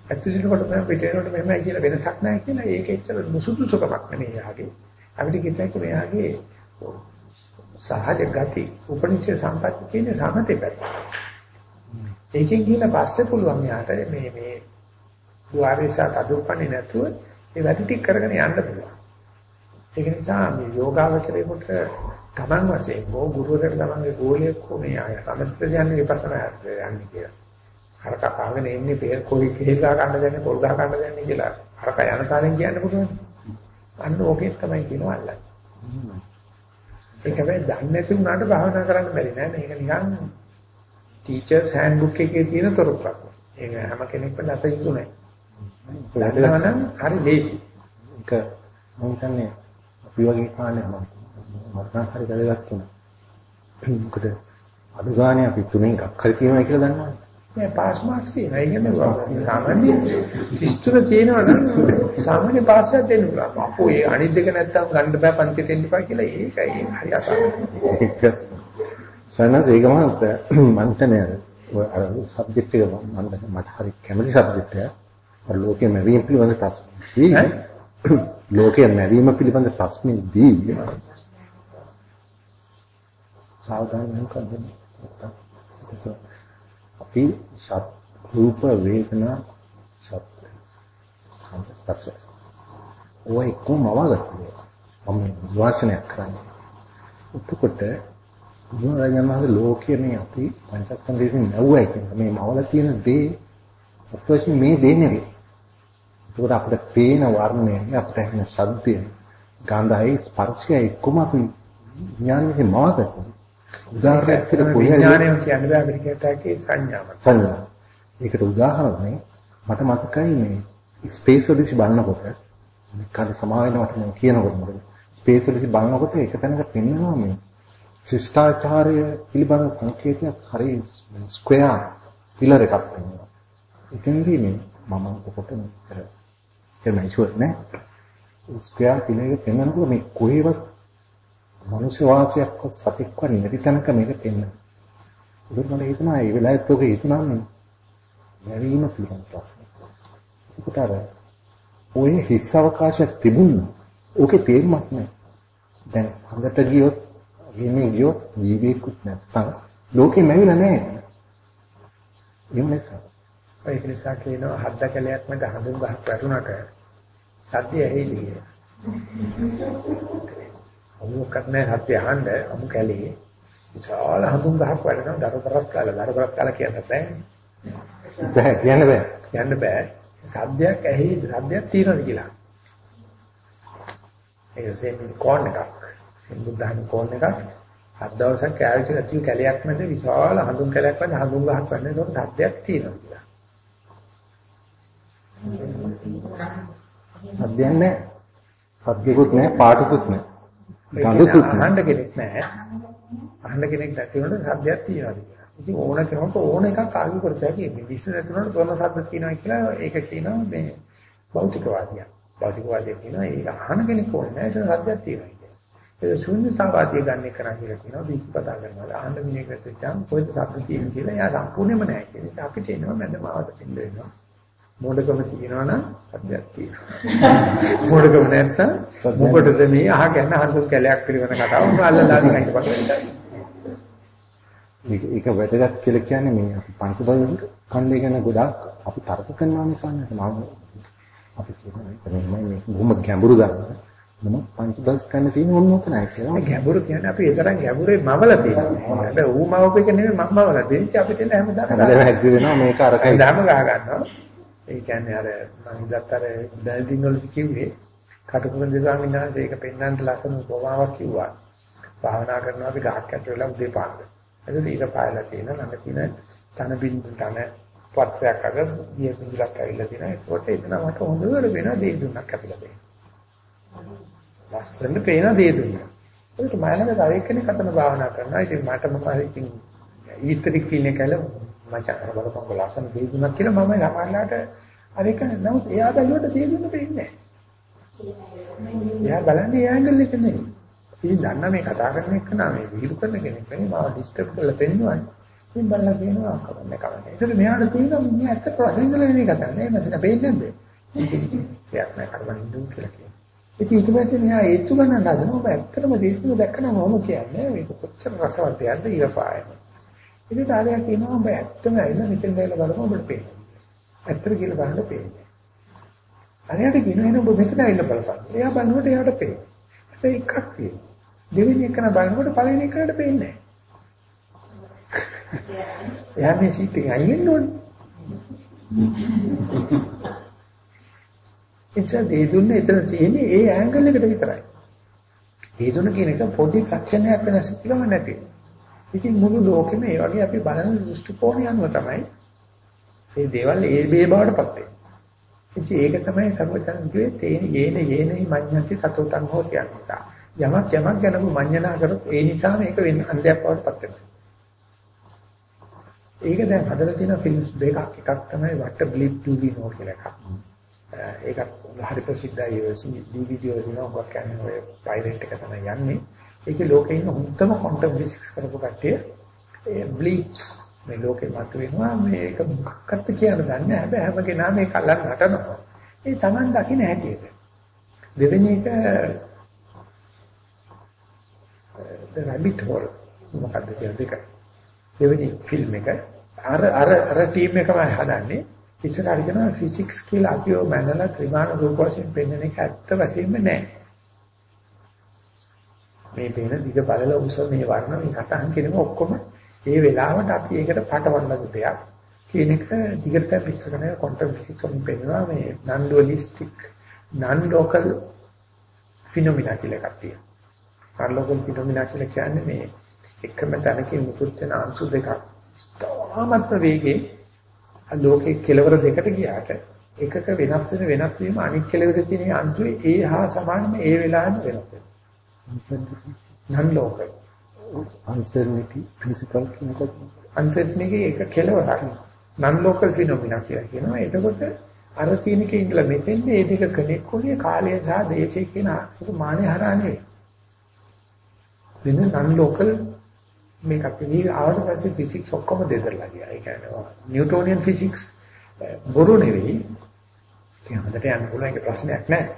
ඇතුළේ කොට මම පිටේනකොට මෙහෙමයි කියලා වෙනසක් නැහැ කියලා. ඒක එච්චර මුසුදුසුකමක් නෙමෙයි යාගේ. අපිට කිව්වා මෙයාගේ සහජ ගති උපනිෂේ සම්පatti කියන සමතේ පැත්ත. ඒකෙන් කියන පස්සේ පුළුවන් යාට මේ මේ දුආරේසා අදුප්පන්නේ නැතුව ඒ වැඩි ටික කරගෙන යන්න පුළුවන්. ඒක නිසා මේ යෝගාවචරේකට තමන් වශයෙන් හෝ ගුරුවරයෙක් තමන්ගේ ගෝලයක් හෝ මේ අය සමස්ත යන්නේ විපස්සනා යන්නේ කියලා. අර කපාගෙන එන්නේ පෙර කොයි කෙහෙල් ගහ ගන්න දැන්නේ පොල් ගහ ගන්න දැන්නේ කියලා අර කය යන කාලෙන් කියන්න පුළුවන්. අන්න ඕකේ තමයි කියනවා අල්ලන්නේ. ඒක වෙයි දන්නේ නැති වුණාට භාවනා කරන්න බැරි නෑ. මේක නිකන් ටීචර්ස් හෑන්ඩ්බුක් එකේ තියෙන තොරතුරක්. ඒක හැම කෙනෙක්ම නැත යුතු නෑ. දන්නවනම් හරි ලේසි. ඒක මම හිතන්නේ අපි වගේ කාලේ මම මට නම් හරි වැදගත් වුණා. මොකද අද ගානේ අපි තුනෙන් එකක් හරි කියනවා කියලා දන්නවනේ. නෑ පාස් මාක්ස් තියෙනවා. ඒ කියන්නේ සාමාන්‍ය ඉස්තුර තියෙනවා නම් සාමාන්‍ය පාස් එකක් දෙන්න පුළුවන්. අපෝ ඒ අනිත් දෙක නැත්තම් ගන්න බෑ පන්තියට එන්න එපා කියලා ඒකයි හරි අසාමාන්‍යයි. සනස් ඒක මම මන්තනේ ඔය අර සබ්ජෙක්ට් එක මම මට හරි කැමති සබ්ජෙක්ට් එක. අර ලෝකයේ මැවීම පිළිබඳ ප්‍රශ්න. ලෝකයේ මැවීම පිළිබඳ ප්‍රශ්නේදී සාවධාන වෙන්න කවදාද? අපි සත් රූප වේදනා සත් සංස්පස්ස ඔය කොහොම අවගත්තේ මම වාසනයක් කරන්නේ. එතකොට බුදුරජාණන් ලෝකයේ මේ අපි පංචස්කන්ධයෙන් නැවුවයි කියන මේ මවල තියෙන දේ අත්වශයෙන් මේ දේ නෙවෙයි. ඒකට අපිට පේන වර්ණය අපිට ඇහෙන ශබ්දය ගන්ධයි ස්පර්ශයයි කොහොම අපි ඥානෙ මාදකෝ උදාහරණයක් විදිහට විඥානය කියන්නේ බෑ අපිට කියතකේ සංඥාවක්. සංඥා. ඒකට උදාහරණයක් මට මතකයි මේ ස්පේස් ඔඩිසි බලනකොට කාලේ සමාවෙන්න මට මම කියනකොට මොකද ස්පේස් ඔඩිසි බලනකොට එක තැනක පෙන්වනවා මේ ශිෂ්ටාචාරය පිළිබඳ සංකේතයක් හරි ස්ක්වෙයාර් පිලර් එකක් පෙන්වනවා. ඉතින්දී මේ මම ඔකට මෙතර එමයි ෂුවර් නෑ. ස්ක්වෙයාර් පිලර් එක පෙන්වනකොට මේ කොහේවත් මනුෂ්‍ය වාසයක්වත් සතෙක්වත් නැති තැනක මේක පෙන්වනවා. ඒක මට හිතෙනවා ඒ වෙලාවෙත් ඔක හිතුණා මේ මැරීම පිළිබඳ ප්‍රශ්න. ඒකට අර ඔය හිස් අවකාශයක් තිබුණා. ඕකේ තේරුමක් නැහැ. දැන් හඳට ගියොත් ගෙන්නේ ගියොත් ජීවිකුත් නැත්තම් ලෝකෙ මැවිලා නැහැ. එහෙම නැත්නම් ඒක නිසා කියනවා හද්ද කැලයක් මැද හඳුන් ගහක් වැටුණාට සත්‍ය ඇහිලිය. අමුකක් නැහැ සත්‍ය අහන්න අමු කැලේ. විශාල හඳුන් ගහක් වැඩනවා දරතරක් කාලා දරතරක් කාලා කියන්න බෑ. බෑ කියන්න බෑ. කියන්න බෑ. සද්දයක් ඇහි සද්දයක් තියෙනවද කියලා? ඒ සෙන් කෝන් එකක්. සෙන් බුද්ධහන් කෝන් එකක්. හත් දවසක් කෑවිච්ච ඇතුල් කැලයක් මැද විශාල හඳුන් කැලයක් මැද හඳුන් ගහක් වැඩන ඒකට සද්දයක් තියෙනවා කියලා? සද්දයක් නැහැ සද්දකුත් නැහැ පාටකුත් නැහැ ගඳකුත් අහන්න කෙනෙක් නැහැ. අහන්න කෙනෙක් නැති වුණොත් සද්දයක් තියනවා කියලා. ඉතින් ඕන කෙනෙකුට ඕන එකක් ආගු කරත හැකි. මේ විශ්ව නැතුනොත් තොරණ සද්ද කියනවා කියලා ඒක කියනවා මේ භෞතිකවාදියා. භෞතිකවාදියා කියනවා ඒක අහන කෙනෙක් ඕනේ නැහැ ඒක සද්දයක් තියෙනවා කියලා. ඒක ශුන්‍යතාවාදිය ගන්න නම් කියලා කියනවා දීපපදා කරනවා. අහන්න මිනිහෙක් නැත්නම් කොහෙද සද්ද තියෙන්නේ කියලා එයා සම්පූර්ණයෙන්ම නැහැ කියන එක අපිට එනවා මැදමාවට දෙන්න වෙනවා. මොඩකම තියෙනවා නම් සත්‍යයක් තියෙනවා. මොඩකම නැත්තම් මොකටද මේ අහ ගැන හඳුන් කැලයක් පිළිවෙන කතාව උඹ අල්ලලා නිකන් ඉපස්සෙන් මේක ඒක වැදගත් කියලා කියන්නේ මේ අපි පංචබල කණ්ඩේ ගැන ගොඩාක් අපි තර්ක කරනවා නිසා නේද මම අපි කියන්නේ මේ බොහොම ගැඹුරු ගන්න. මම පංචබල කන්න තියෙන ඕන නොකනයි කියලා. ගැඹුරු කියන්නේ අපි ඒ තරම් ගැඹුරේ මවලා තියෙනවා. හැබැයි ඌ මවපු එක නෙමෙයි මම මවලා. දෙන්නේ අපිට එන්න හැමදාම හැමදාම හැදි වෙනවා මේක අරකයි. දාම ගහ ගන්නවා ඒ කියන්නේ අර මම ඉදත් අර බැල්දින් වලදී කිව්වේ කටුකුරුන් දෙසාමින් නැන්සේ ඒක පෙන්වන්න ලස්සන උපමාවක් කිව්වා. භාවනා කරනවා අපි ගහක් යට වෙලා උදේ පාන්ද. එතකොට ඊට පායලා තියෙන ළඟ තියෙන තන බින්දු තන පත්‍රයක් අග ගිය බින්දුලක් ඇවිල්ලා තියෙනවා. ඒකට එතන මට හොඳට වෙන දේ දුන්නක් අපිලා දෙන්න. ලස්සන පේන දේ දුන්නා. ඒකට මම ළඟ තව එක්කෙනෙක් අතන භාවනා කරනවා. ඉතින් මට මොකද ඉතින් ඊස්තරික් ෆීල් එක කළා මචං අර බලපං ලස්සන දේ දුන්නා කියලා මම ළමයිලාට අර එක නමුත් එයා බැලුවට දේ දුන්න දෙන්නේ නැහැ. එයා බලන්නේ ඒ ඇන්ගල් එක නෙමෙයි. ඉතින් දන්න මේ කතා කරන එක නම් මේ විහිළු කරන කෙනෙක් නෙමෙයි මාව ඩිස්ටර්බ් කරලා පෙන්නනවා. ඉතින් බලලා කියනවා කවන්නේ කවන්නේ. ඒකට මෙයාට තියෙනවා මේ ඇත්ත ප්‍රශ්න ඉඳලා නෙමෙයි කතා කරන්නේ. මට පේන්නේ නැද්ද? ඉතින් එයාත් නෑ කරවන්න ඉඳු කියලා කියනවා. ඉතින් ඊට පස්සේ මෙයා ඒත්තු ගන්න හදනවා. ඔබ ඇත්තටම දේශන දැක්කම මම කියන්නේ මේක කොච්චර රසවත්යක්ද ඊරපායම. ඉතින් ආලයා කියනවා ඔබ ඇත්තම ඇවිල්ලා මෙතන දැල්ලා බලමු ඔබට පේනවා. ඇත්තට කියලා බලන්න පේන්නේ. අරයට කියනවා එන ඔබ මෙතන ඇවිල්ලා බලපන්. එයා බලනකොට එයාට පේනවා. හැබැයි එකක් තියෙනවා. දෙවෙනි එකන බලනකොට පළවෙනි එකකට පේන්නේ නැහැ. එයා මේ සීට් එකේ අයින් ඕනේ. එච්චර ඒ දුන්නේ එතන තියෙන්නේ ඒ ඇන්ගල් එකට විතරයි. ඒ දුන්න කියන එක පොඩි ෆ්‍රැක්ෂන් එකක් වෙනස් කිලම නැති. ඉතින් මුළු ලෝකෙම ඒ වගේ අපි බලන දෘෂ්ටි කෝණය අනුව තමයි මේ දේවල් ඒ බේ බවටපත් වෙන්නේ. ඉතින් ඒක තමයි සර්වචන්දුවේ තේන යේන යේනයි මඤ්ඤන්ති සතෝතං හෝති අනිතා. යමක් යමක් ගැන මඤ්ඤණා කරොත් ඒ නිසා මේක වෙන අන්දයක් බවටපත් වෙනවා. ඒක දැන් හදලා තියෙන ෆිල්ම්ස් දෙකක් එකක් තමයි වට බ්ලිප් ටූවි නෝ කියලා එකක්. ඒක හරි ප්‍රසිද්ධයි DVD වලින් ඔබ කියන්නේ ඔය පයිරට් එක තමයි යන්නේ. ඒකේ ලෝකේ ඉන්න හොඳම ක්වොන්ටම් ෆිසික්ස් කරපු කට්ටිය ඒ බ්ලිප්ස් මේ ලෝකේ මත වෙනවා මේක මොකක්ද කියන දන්නේ හැබැයි හැම කෙනා මේ කල්ලන් නටනවා. ඒ Taman දකින්න හැටියට. දෙවෙනි එක the rabbit hole මොකක්ද කියන දෙක. දෙවෙනි ෆිල්ම් එක අර අර අර ටීම් එකම හදන්නේ ඉස්සර අරගෙන ෆිසික්ස් කියලා අපිව මනලා ත්‍රිමාන රූප වශයෙන් පෙන්වන එක ඇත්ත වශයෙන්ම නෑ. මේ පේන දිග බලල උස මේ වර්ණ මේ කටහන් කියනම ඔක්කොම ඒ වෙලාවට අපි ඒකට පටවන්න දෙයක් කියන එක දිගට විස්තර කරන ක්වොන්ටම් ෆිසික්ස් වලින් පෙන්වනවා මේ non dualistic non local phenomena කියලා එකක් තියෙනවා. non local phenomena කියලා කියන්නේ මේ එකම තැනකින් මුකුත් වෙන අංශු දෙකක් තාමත් වේගයෙන් ලෝකේ කෙලවර දෙකට ගියාට එකක වෙනස් වෙන වෙනස් වීම අනිත් කෙලවර තියෙන අන්තිමේ ඒ හා සමානම ඒ වෙලාවෙම වෙනස් වෙනවා. Non local uncertainty principle කියනකොට uncertainty එක කෙලවරක්. non local phenomena කියලා කියනවා. එතකොට අර තියෙනකේ ඉඳලා මෙතෙන් මේ දෙක කනෙක්ට් කොලිය කාලය සහ දේශය කියන අසු මානේ හරහා නෙවෙයි. වෙන non local මේක අපි ආවට පස්සේ ෆිසික්ස් ඔක්කොම දෙදරලා ගියා. ඒ කියන්නේ නිව්ටෝනියන් ෆිසික්ස් බොරු නෙවෙයි. කියන්නට යන්න පුළුවන් ඒක ප්‍රශ්නයක් නෑ.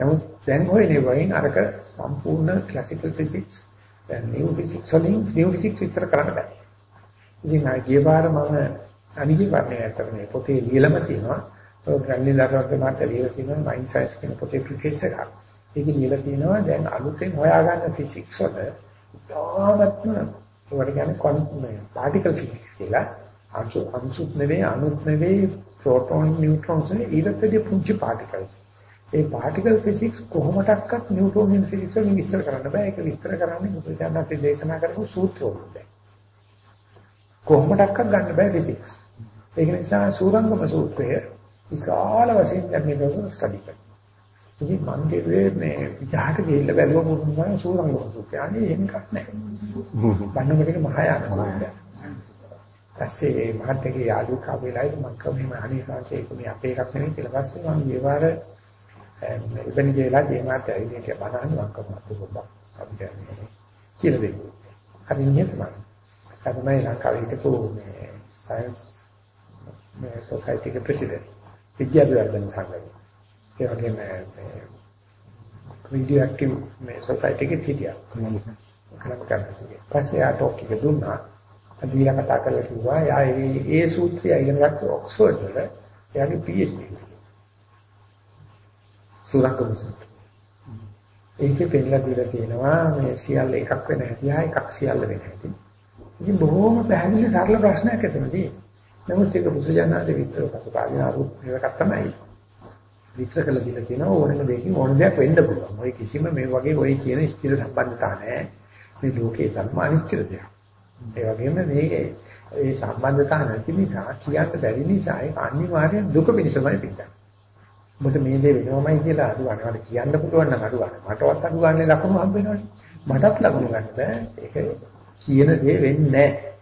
නමුත් දැන් හොයන්නේ වයින් අරක සම්පූර්ණ ක්ලාසිකල් ෆිසික්ස් දැන් නිව් ෆිසික්ස් වලින් නිව් ෆිසික්ස් විතර කරන්න බෑ. ඉතින් ආ ගිය පාර මම අනිගි වර්ණය අතර මේ පොතේ ලියලම තියෙනවා. ඔය ග්‍රැන්ලි ලාරවර්ත මාත් ලියලා තියෙනවා මයින්ඩ් සයන්ස් කියන පොතේ ප්‍රිෆේස් එකක්. ඒකේ ලියලා තියෙනවා දැන් අලුතෙන් හොයාගන්න ෆිසික්ස් වල තාමත්ම ඒවට කියන්නේ ක්වොන්ටම් පාටිකල් ෆිසික්ස් කියලා. අංශු අංශුත් නෙවෙයි අණුත් නෙවෙයි ප්‍රෝටෝන නියුට්‍රෝන්ස් නෙවෙයි ඊටතදී පුංචි පාටිකල්ස්. ඒ පාටිකල් ෆිසික්ස් කොහොමඩක්වත් නියුටෝනියන් ෆිසික්ස් වලින් විස්තර කරන්න බෑ. ඒක විස්තර කරන්නේ බුදුසසුන අපි දේශනා කරපු සූත්‍රවල. කොහොමඩක්වත් ගන්න බෑ ෆිසික්ස්. ඒක නිසා සූරංගම සූත්‍රය විශාල වශයෙන් දැන් මේක ස්ටඩි කරනවා. ඉතින් මං කිව්වේ මේ විජහට ගිහිල්ලා බැලුවම මොනවා සූරංගම සූත්‍රය. අනේ එහෙම එකක් නැහැ. බන්නමඩේ මහායාන සූත්‍රය. පස්සේ මේ මහත්කේ යාළුකා වෙලායි මම කවුරුම අනේ සංසේක මේ අපේ එකක් නෙවෙයි කියලා පස්සේ මම ඊවාර එබැනි දේලා දේමාත ඇවිල්ලා කියලා බලන්න මම කවුරුත් පොඩ්ඩක් අපිට කියලා දෙන්න. හරි නියතමයි. තමයි ලංකාවේ හිටපු මේ සයන්ස් මේ සොසයිටි එකේ ප්‍රෙසිඩන්ට් විද්‍යාවර්ධන සංගමය. ඒ වගේම මේ රේඩියෝ ඇක්ටිව් මේ සොසයිටි එකේ හිටියා. කලක් කරන්නේ. පස්සේ ආ ටොක් එක දුන්නා. අදියා කතා කරලා කිව්වා යා ඒ ඒ සූත්‍රය ඉගෙන ගත්ත ඔක්ස්ෆර්ඩ් වල එයාගේ PhD. සූරංගම සූත්‍රය. ඒකේ පෙන්නලා දීලා තියෙනවා මේ සියල්ල එකක් වෙන හැටි හා එකක් සියල්ල වෙන හැටි. ඉතින් බොහොම පැහැදිලි සරල ප්‍රශ්නයක් එතනදී. නමුත් ඒක බුදුජානක විස්තර පසුකාලීන අරුත් එකක් තමයි. විස්තර කළ දීලා තියෙනවා ඕනෙම දෙයකින් ඕන දෙයක් වෙන්න පුළුවන්. ඔය කිසිම මේ වගේ ඔය කියන ස්ථිර සම්බන්ධතා නැහැ. මේ ලෝකේ ධර්ම අනිශ්චිත දෙයක්. ඒ වගේම මේ ඒ සම්බන්ධතා නැති නිසා කියන්න බැරි නිසා ඒක අනිවාර්යෙන් දුක පිණිසමයි පිටන්නේ. මොකද මේ දේ වෙනවමයි කියලා අදුවනවට කියන්න පුළුවන් නම් අදුවන. මටවත් අදුවන්නේ ලකුණු හම්බ වෙනවනේ. මටත් ලකුණු ගන්න බෑ. ඒක කියන දේ වෙන්නේ නැහැ.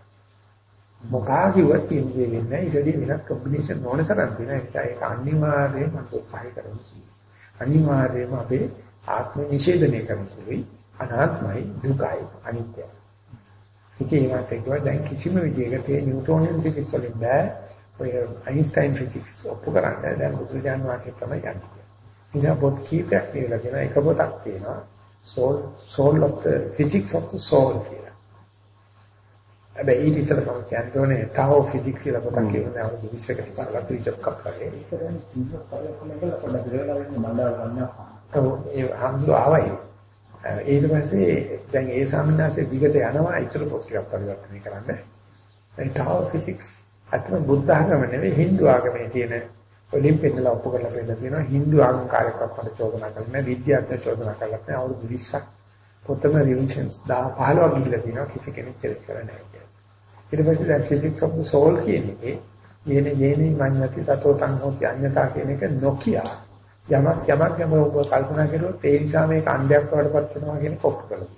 මොකා කිව්වත් කියන දේ වෙන්නේ නැහැ. ඊටදී වෙනත් කොම්බිනේෂන් ඕන තරම් තියෙනවා. ඒක අනිවාර්යයෙන්ම මම උත්සාහ කරනවා. අනිවාර්යයෙන්ම අපේ ආත්ම නිෂේධනය කරන්නේ අනාත්මයි දුකයි අනිත්‍යයි. ඉතින් ඒකට කියවා දැන් කිසිම විදිහකට මේ නිව්ටෝනියන් ෆිසික්ස් වලින් බෑ ඔය අයින්ස්ටයින් ෆිසික්ස් ඔප්පු කරන්නේ දැන් බුදුජාන වාක්‍ය තමයි යන්නේ. ඉතින් පොත් කීපයක් කියලා කියන එක පොතක් තියෙනවා soul soul of the physics of the soul කියලා. හැබැයි ඊට ඉස්සෙල්ලා මම කියන්නේ තාව ෆිසික්ස් කියලා පොතක් කියන්නේ අවුරුදු 20කට ඉස්සෙල්ලා පිටක් කප්පලේ. ඊට පස්සේ දැන් ඒ සාමාන්‍යයෙන් දිගට යනවා ඉතල පොත් ටිකක් පරිවර්තනය කරන්න. ඒ තාව ෆිසික්ස් අතන බුද්ධ ආගම නෙවෙයි Hindu ආගමේ තියෙන වලින් පෙන්නලා ඔප්පු කරලා පෙන්නලා තියෙනවා. Hindu ආගම කාර්යයක් මට චෝදනා කරන්නේ විද්‍යාත්මක චෝදනා කරලා නැහැ අවුරුදු 20ක් පොතම රිවිෂන්ස් 10 15ක් ගිහිල්ලා තියෙනවා. කිසි කෙනෙක් චෙලස් කරන්නේ නැහැ කියලා. ඊට පස්සේ දැන් physics of the soul කියන එකේ යේන යේනි මඤ්ඤති සතෝ සංහෝති අඤ්ඤතා කියන එක නොකිය යමක් යමක් යම ඔබ කල්පනා කරුවොත් ඒ නිසා මේක අන්ධයක් වඩපත් වෙනවා කියන කොප්ප කරලා.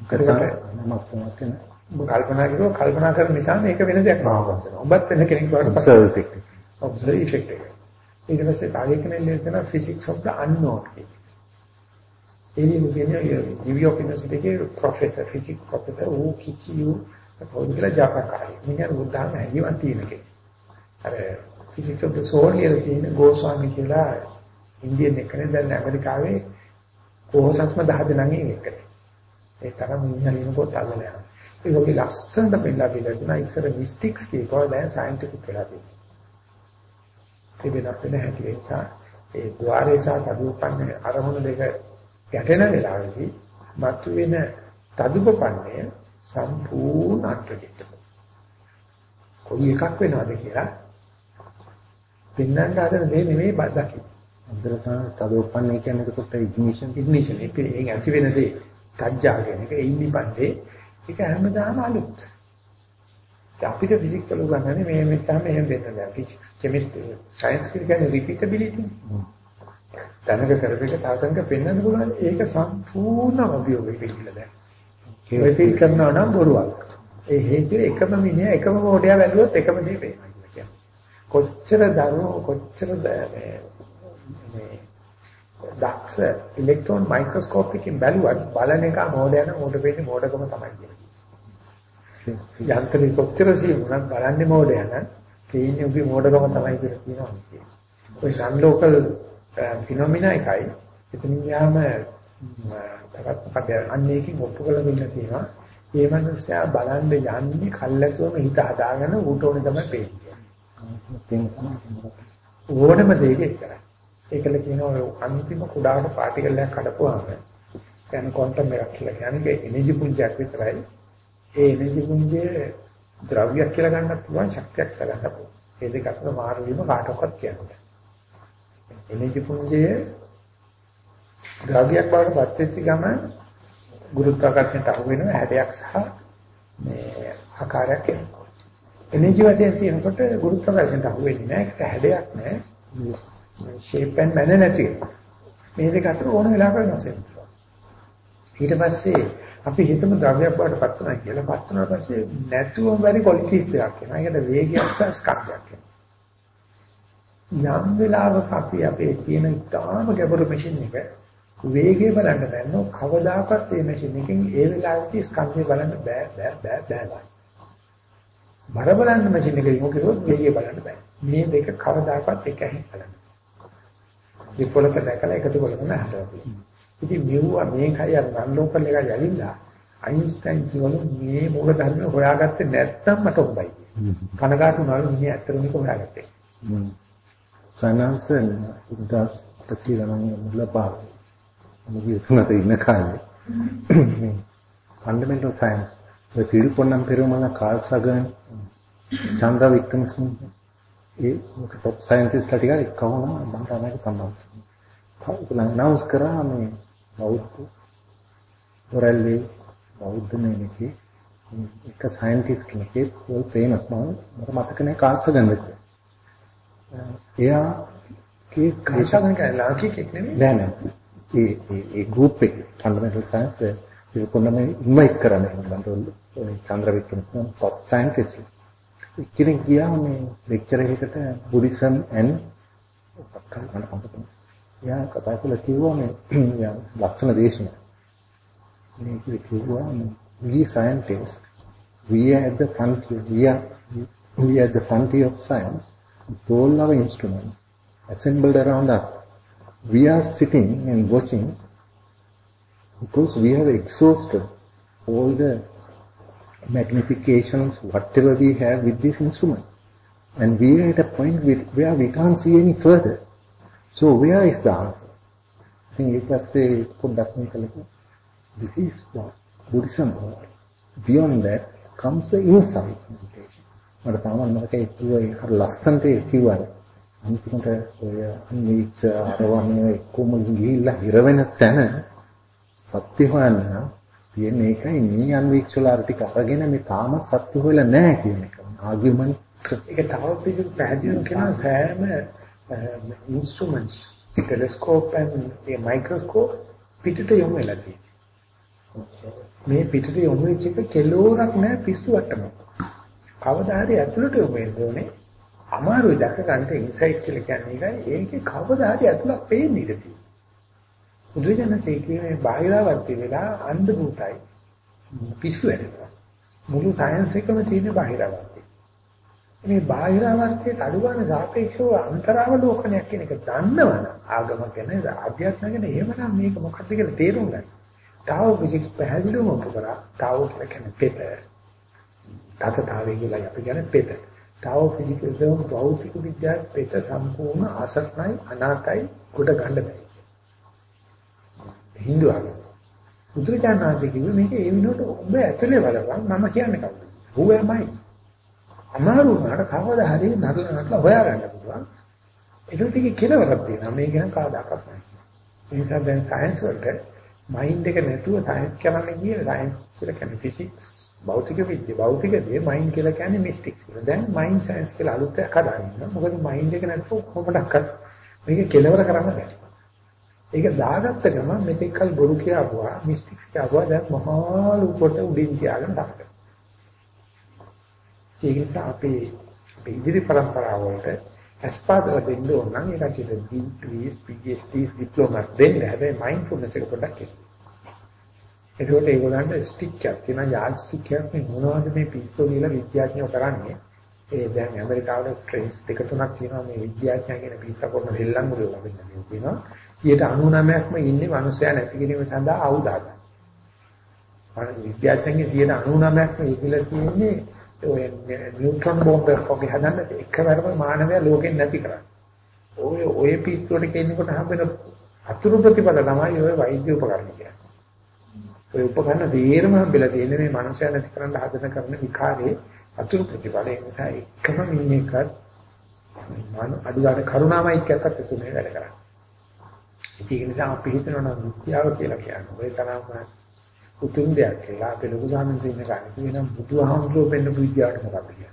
කරලා ඔබ කල්පනා කරුවා කල්පනා කරන නිසා මේක වෙන දෙයක් නවවත් වෙනවා. ඔබත් වෙන කෙනෙක් බවට observe effect. observe effect එක. ඊට පස්සේ කාගේ කෙනෙක් කියන physics of the unknown කියන. එළිම කියන්නේ නිව්යෝක් යුනිවර්සිටි එකේ ප්‍රොෆෙසර් ෆිසික්ස් ප්‍රොෆෙසර් ඌ කිචියු පොඩිලා ජාපකාරී. මිනිහා බුද්ධාගම ඇහිවන් තියෙන කෙනෙක්. අර physics of the soul කියලා කියන ගෝස්වාමි කියලා ඉන්දියන් එකනේ දැන් ඇමරිකාවේ කොහොසත්ම 10 දෙනාගෙන් එකනේ. ඒ තරම් මිනිහා ලිනකොට අල්ලලා. ඒක ඔබේ ලස්සනට පෙන්නලා දීලා තියෙනවා ඉස්සර මිස්ටික්ස් කියපුවා දැන් සයන්ටිෆික් වෙලා තියෙනවා. ඒ වෙනත් වෙන හැටි නිසා ඒ ద్వාරේ සහ තදුපන්නේ අරමුණු දෙක ගැටෙන වෙලාවේදී මතුවෙන තදුපන්නේ සම්පූර්ණ අන්තර්ගතයි. කොයි එකක් වෙනවද කියලා පෙන්වන්න හදන දේ නෙමෙයි බද්දකි. අන්තරතන තදුපන්නේ කියන්නේ ඒකට ඉග්නිෂන් ඉග්නිෂන් ඒක ඇති වෙන දේ. තජ්ජා කියන එක ඉන්නිපන්දේ ඒක හැමදාම අලුත්. අපිට ෆිසික්ස් වල උගන්වන්නේ මේ මෙච්චරම එහෙම දෙන්න බෑ. ෆිසික්ස්, කෙමිස්ට්‍රි, සයන්ස් කියන්නේ රිපීටබිලිටි. දැනග කරපේක තාතංග පෙන්වන්න පුළුවන් ඒක සම්පූර්ණ අභියෝගයක් කියලා දැන්. ෆීල් කරනවා නම් බොරුවක්. ඒ හේතුව එකම මිනිහා එකම මොඩියා වැළුවොත් එකම දේ වෙනවා කියලා කියන්නේ. කොච්චර දරුවෝ කොච්චර මේ දක්ෂ ඉලෙක්ට්‍රෝන මයික්‍රොස්කෝප් එකකින් බැලුවත් බලන එක මොඩයන මොඩ වෙන්නේ මොඩකම තමයි කියන්නේ. යන්ත්‍රය කොච්චර සියුණක් බලන්නේ මොඩයන තේින්නේ උගේ මොඩකම තමයි කියලා කියනවා. ඔය සම්ලෝකල් ෆිනොමිනා එකයි එතනින් යාම තවත් මොකද අන්නේකින් ඔප්පු කරලා දෙන්න තියෙනවා. ඒ මනුස්සයා බලන්න යන්නේ කල්ැතුවම හිත හදාගෙන ඌට ඕනේ තමයි පේන්නේ. ඕනම දෙයක කරා. ඒකල කියනවා අන්තිම කුඩාට පාටිකල් එකක් කඩපුවාම යන ක්වොන්ටම් එකක් කියලා කියන්නේ එනර්ජි පුංජයක් විතරයි. ඒ එනර්ජි පුංජයේ ද්‍රව්‍යයක් කියලා ගන්නත් පුළුවන් ශක්තියක් කියලා ගන්න පුළුවන්. ඒ දෙක අතර මාරු වීම කාටවත් කියන්නේ. එනර්ජි පුංජයේ ද්‍රව්‍යයක් බවට පත් වෙච්ච ගම ගුරුත්වාකර්ෂණයට අහු වෙන හැඩයක් සහ මේ ආකාරයක් එනවා. එනර්ජි වශයෙන් තියෙනකොට ගුරුත්වාකර්ෂණයට අහු වෙන්නේ නැහැ. ඒක හැඩයක් නෑ. Shape and manner නැති මේ දෙක අතර ඕන වෙලාවක වෙනස් වෙනවා ඊට පස්සේ අපි හිතමු ද්‍රව්‍යයක් බවට පත් වෙනවා කියලා. පත් වුණාට පස්සේ නැතුවම බැරි qualities දෙකක් වෙනවා ඒකට වේගයක් සහ ස්කන්ධයක් වෙනවා යම් වෙලාවක අපි අපේ තියෙන ඉතාම ගැඹුරු මැෂින් එක වේගය බලන්න බැන්නෝ කවදාකවත් මේ මැෂින් එකෙන් ඒ වෙලාවට ස්කන්ධය බලන්න බෑ බෑ බෑ බෑ බර බලන්න මැෂින් එකේ මොකද වේගය බලන්න බෑ. මේ දෙක කවදාකවත් එක හැම බලන්න විපොලක දැකලා එකතු කරගෙන හදලා ඉතින් මෙවුවා මේකයි අර නන්ලෝකල් එක යලින්ලා අයින්ස්ටයින් කියවලු මේ මූල ධර්ම හොයාගත්තේ නැත්නම් මට හොඳයි. කනගාටු නළු මේ ඇත්තටම මේක හොයාගත්තේ. Finance interest ප්‍රතිලමන මුලපා. මොකද තුනත ඉන්න කාලේ. මේ ෆන්ඩමෙන්ටල් සයන්ස් ඒ තිරුපොන්නම් පෙරමන කාල් සගන් චන්ද්‍ර වික්‍රමසිංහ ඒ ටොප් සයන්ටිස්ට්ලා ටික එක්කම මම තමයි සම්බන්ධ. කවුරුන් අනවුන්ස් කරා මේ බෞද්ධ වරල්ලි බෞද්ධ මේකේ එක සයන්ටිස්ට් කෙනෙක් ඒ ෆේමස් මම මට මතක නැහැ කාසගන්ද එයා කේ කාසගන් කියන්නේ ලෞකිකෙක් නෙමෙයි. නෑ නෑ. ඒ ඒ ගෲප් එක ෆන්ඩමෙන්ටල් සයන්ස් ඒ කොන්නම ඉන්වයිට් කරන්නේ? මම චන්ද්‍ර වික්‍රම ටොප් සයන්ටිස්ට් කෙනෙක් ගියා මේ ලෙක්චර් එකකට බුද්දිසම් and යා කතා කරලා කිව්වා මේ යා ලස්සන දේශන. මේ කිව්වා we scientists we are at the frontier we are we are at the frontier of science all our instruments assembled around us we are sitting and watching because we have exhausted all the magnifications, whatever we have with this instrument. And we are at a point where we can't see any further. So where is the answer? I think it was a put This is what Buddhism was. Beyond that comes the insight meditation. මට තාම මතකයි කිව්වා හරි ලස්සනට කිව්වා. අන්තිමට ඔය අනිච්ච අරවන්නේ කොමුල් ගිහිල්ලා හිර වෙන තැන සත්‍ය හොයන්න තියෙන එකයි මේ අන්වික්ෂලාර ටික අරගෙන මේ තාම සත්‍ය හොයලා නැහැ කියන එක. ආගියුමන්ට් ඒක තව පිළිතුරු පැහැදිලිව කියන සෑම Uh, instruments telescope and microscope පිටට යොමු වෙලා තියෙනවා. මේ පිටට යොමු වෙච්ච එක කෙලෝරක් නෑ පිස්සු වට්ටමක්. කවදා හරි ඇතුළට යොමු වෙන්න ඕනේ. අමාරුයි දැක ගන්න ඉන්සයිට් කියලා කියන්නේ ඒකයි. ඒකේ කවදා හරි ඇතුළක් පේන්නේ ඉතින්. බුදුජනකේ කියන්නේ බාහිරවර්ති වෙලා අන්ධ භූතයි. පිස්සු වෙනවා. මුළු සයන්ස් එකම තියෙන බාහිරවර්ති. මේ බාහිරවර්තියට අඩුවන සාපේක්ෂව අන්තරාවලෝකනයක් කියන එක දන්නවනම් ආගම ගැන අධ්‍යාත්ම ගැන එහෙමනම් මේක මොකක්ද කියලා තේරුම් ගන්න. තාව විසික පැහැදිලිවම උපකරා තාව කියලා කියන්නේ පෙත. තතතාවේ කියලා අපි කියන්නේ පෙත. තාව ෆිසිකල් භෞතික විද්‍යාව පෙත සම්පූර්ණ අසත්‍යයි අනාතයි කොට ගන්න බෑ. හින්දු ආගම. බුදුරජාණන්සේ කිව්වේ මේක ඒ විනෝඩ ඔබ ඇතුලේ බලපන් මම කියන්නේ කවුද? who am I? අමාරු වුණාට කවදා හරි නරල නරල හොයාගන්න පුළුවන්. ඒකට ටික කෙලවරක් තියෙනවා. මේක නම් කවදාකවත් නැහැ. ඒ නිසා දැන් සයන්ස් වලට මයින්ඩ් එක නැතුව සයන්ස් කරන්න ගියේ සයන්ස් කියලා කියන්නේ ෆිසික්ස් භෞතික විද්‍යාව භෞතික දේ මයින්ඩ් කියලා කියන්නේ මිස්ටික්ස්. දැන් මයින්ඩ් සයන්ස් කියලා අලුත් එකක් හදාගන්න. මොකද මයින්ඩ් එක නැතුව කොහොමඩක්වත් මේක කෙලවර කරන්න බෑ. ඒක දාගත්ත ගමන් මෙතෙක් කල් බොරු කියවුවා මිස්ටික්ස් කියවුවා දැන් මහා ලුකොට උඩින් තියාගෙන තමයි. ඒක නිසා අපේ අපේ ඉදිරි પરම්පරාව වලට ඇස්පාදලා දෙන්න ඕන නම් ඒකට ඩීග්‍රීස් PhDs ඩිප්ලෝමා දෙන්න හැබැයි මයින්ඩ්ෆුල්නස් එක පොඩ්ඩක් එන්න. ඒකෝට ඒගොල්ලන්ට ස්ටික් එකක් තියෙනවා යාඩ් ස්ටික් එකක් මේ මොනවද මේ පිස්සෝ කියලා විද්‍යාඥයෝ කරන්නේ. ඒ දැන් ඇමරිකාවල ට්‍රේන්ස් දෙක තුනක් තියෙනවා මේ විද්‍යාඥයන් කියන පිස්සා කරන දෙල්ලන් වල ලබන්න තියෙනවා. 99%ක්ම ඉන්නේ මිනිස්සයා නැති කිරීම සඳහා ආයුධ හදන්න. විද්‍යාඥයන්ගේ 99%ක්ම ඉතිලා තියෙන්නේ ඔය නියුට්‍රෝන බෝම්බ එකක් වගේ හදන්න එකවරම මානවය ලෝකෙන් නැති කරන්නේ. ඔය ඔය පිස්සුවට කෙනෙකුට හම්බෙන අතුරු ප්‍රතිඵල තමයි ඔය වෛද්‍ය උපකරණ කියන්නේ. ඔය උපකරණ දේරම හම්බෙලා තියෙන්නේ මේ මනුස්සය නැති කරන්න හදන කරන විකාරේ අතුරු ප්‍රතිඵල. ඒ නිසා එකම මිනිහෙක්වත් මන අඩුගානේ කරුණාමයි කියකට තුනේ වැඩ කරන්නේ. ඒක නිසා අපි හිතනවා නම් විද්‍යාව කියලා කියන්නේ ඔය තරම් උතුම් දෙයක් කියලා අපේ ලොකු සාමින් ඉන්න ගන්න කියනම් බුදුහාමුදුරුවෝ වෙන්න විද්‍යාවට මොකක්ද කියන්නේ.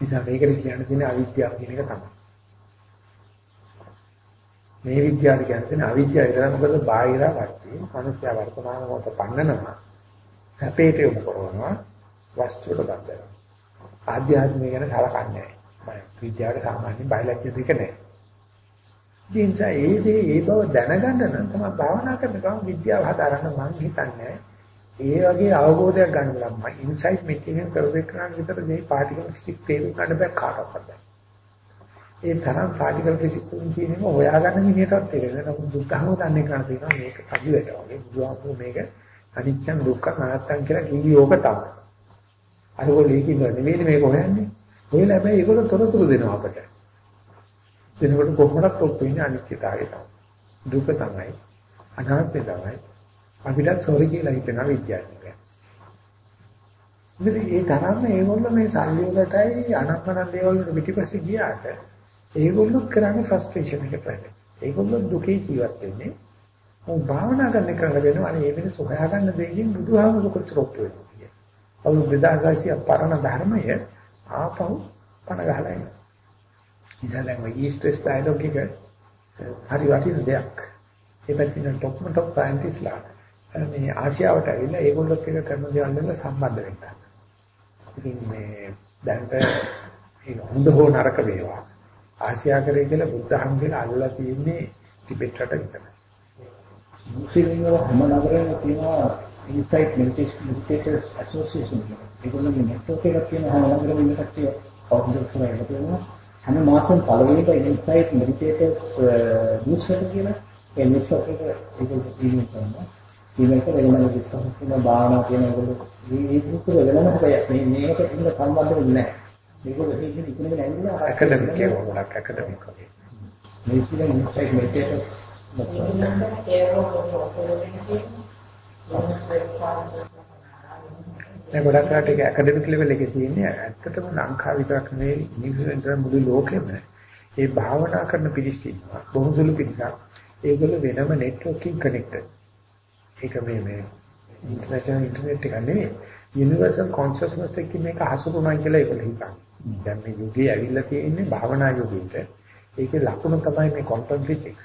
නිසා මේකට කියන්න තියෙන අවිද්‍යාව කියන එක තමයි. මේ විද්‍යාවට කියන්නේ අවිද්‍යාව විතර මොකද බාහිර වර්ති මනුෂ්‍ය වර්තමාන මොහොත පන්නනවා. හැපේට යොමු කරනවා වස්තුවට බඳිනවා. ආධ්‍යාත්මය ගැන සලකන්නේ නැහැ. විද්‍යාවට සාමාන්‍ය බයලජ්‍ය දෙක නැහැ. ඉතින් ඒ දේ ඒ බව දැනගන්න නම් තමයි භාවනා කරන ගමන් විද්‍යාව හදාගන්න මම හිතන්නේ ඒ වගේ අවබෝධයක් ගන්න ළම ඉන්සයිට් මෙකින් කරවේ කරන විතර මේ පාටිකල් ෆිසික්ස් තේරුම් ගන්න බෑ කාටවත්. ඒ තරම් පාටිකල් ෆිසික්ස් කියනම හොයාගන්න මිනිහටත් තේරෙන්නේ නැහැ. නමුත් බුද්ධහම දන්නේ කරන තියෙනවා මේක කඩුවට වගේ බුදුහාමුදුරු මේක අනිච්චන් දුක්ඛ නාත්තන් කියලා කිවි ඕක තමයි. අරගොල්ලෝ ඒකින් නෙමෙයි මේක හොයන්නේ. ඔයලා හැබැයි ඒගොල්ලෝ තොරතුරු දෙනවා අපට. එතකොට කොහොමද ඔප්පු වෙන්නේ අනිත්‍යතාවය තමයි. දුක තමයි. අනාත්මය තමයි. අපිට සෝරි කියලා හිතන විද්‍යාඥයෙක්. ඉතින් ඒ තරම්ම ඒගොල්ලෝ මේ සල්ලි වලටයි අනම්මන දේවල් වලට පිටිපස්සේ ගියාට ඒගොල්ලෝ කරන්නේ ෆ්‍රස්ට්‍රේෂන් එක තමයි. ඒගොල්ලෝ දුකේ ජීවත් වෙන්නේ. මොන් භාවනා කරන එක වෙනවා අනේ මේ වෙනස හොයාගන්න දෙයකින් බුදුහාමුදුරු කොච්චර ඔප්පු වෙනවා. අවුරුදු 2000 පරණ ධර්මය ආපහු පණ ගහලා ඉන්නවා. නිසා දැන් ඔය ඊස්ට් වෙස්ට් ඩයලොග් එක හරි වටින දෙයක්. ඒ පැත්තෙන් টොප්ම টොප් සයන්ටිස්ට්ලා මේ ආසියාවට ඇවිල්ලා ඒගොල්ලොත් එක්ක කරන දේවල් වල සම්බන්ධ වෙනවා. ඉතින් මේ දැන්ට හොඳ හෝ නරක වේවා. ආසියා කරේ කියලා බුද්ධහම් කියලා අල්ලලා තියෙන්නේ ටිබෙට් රට විතරයි. මුස්ලිම් වල හැම නගරයකම තියෙනවා ඉන්සයිට් මෙඩිටේෂන් මෙඩිටේටර්ස් ඇසෝසියේෂන් එක. ඒගොල්ලෝගේ නෙට්වර්ක් එකක් තියෙන හැම නගරෙම ඉන්න කට්ටිය කවුරුද කියලා හැම මාසෙම පළවෙනිට ඉන්සයිට් මෙඩිටේටර්ස් නිවුස් එක කියලා ඒ නිවුස් එක ඒක කරනවා. ඊමේල් කරලා වෙනම ඩිස්කස් කරන බාහනා කියන ඒගොල්ලෝ මේ විස්තර වෙනම මේ මේකට ඉන්න සම්බන්ධ වෙන්නේ නැහැ. මේගොල්ලෝ ඒක ඉගෙන ගන්න ඇවිල්ලා ඇකඩමික් එක ගොඩක් ඇකඩමික් වගේ. මේ ඉස්සෙල්ලා ඉන්සයිට් මෙඩිටේටර්ස් දැන් ගොඩක් රට ඒක ඇකඩමික් ලෙවල් එකේ තියෙන්නේ. ඇත්තටම ලංකාව විතරක් නෙවෙයි නිව්සීලන්ත මුළු ලෝකෙම ඒ භාවනා කරන පිරිස් ඉන්නවා. බොහෝ සුළු පිරිසක්. ඒගොල්ලෝ වෙනම නෙට්වර්කින් කනෙක්ටඩ් ඒක මේ මේ ඉන්ටර්නැෂනල් ඉන්ටර්නෙට් එක නෙවෙයි. යුනිවර්සල් කොන්ෂස්නස් එකකින් මේක හසුරුවනවා කියලා ඒගොල්ලෝ හිතන්නේ දැන් මේ යුගයේ ඇවිල්ලා තියෙන්නේ භාවනා යුගයට. ඒකේ ලකුණ තමයි මේ ක්වොන්ටම් ෆිසික්ස්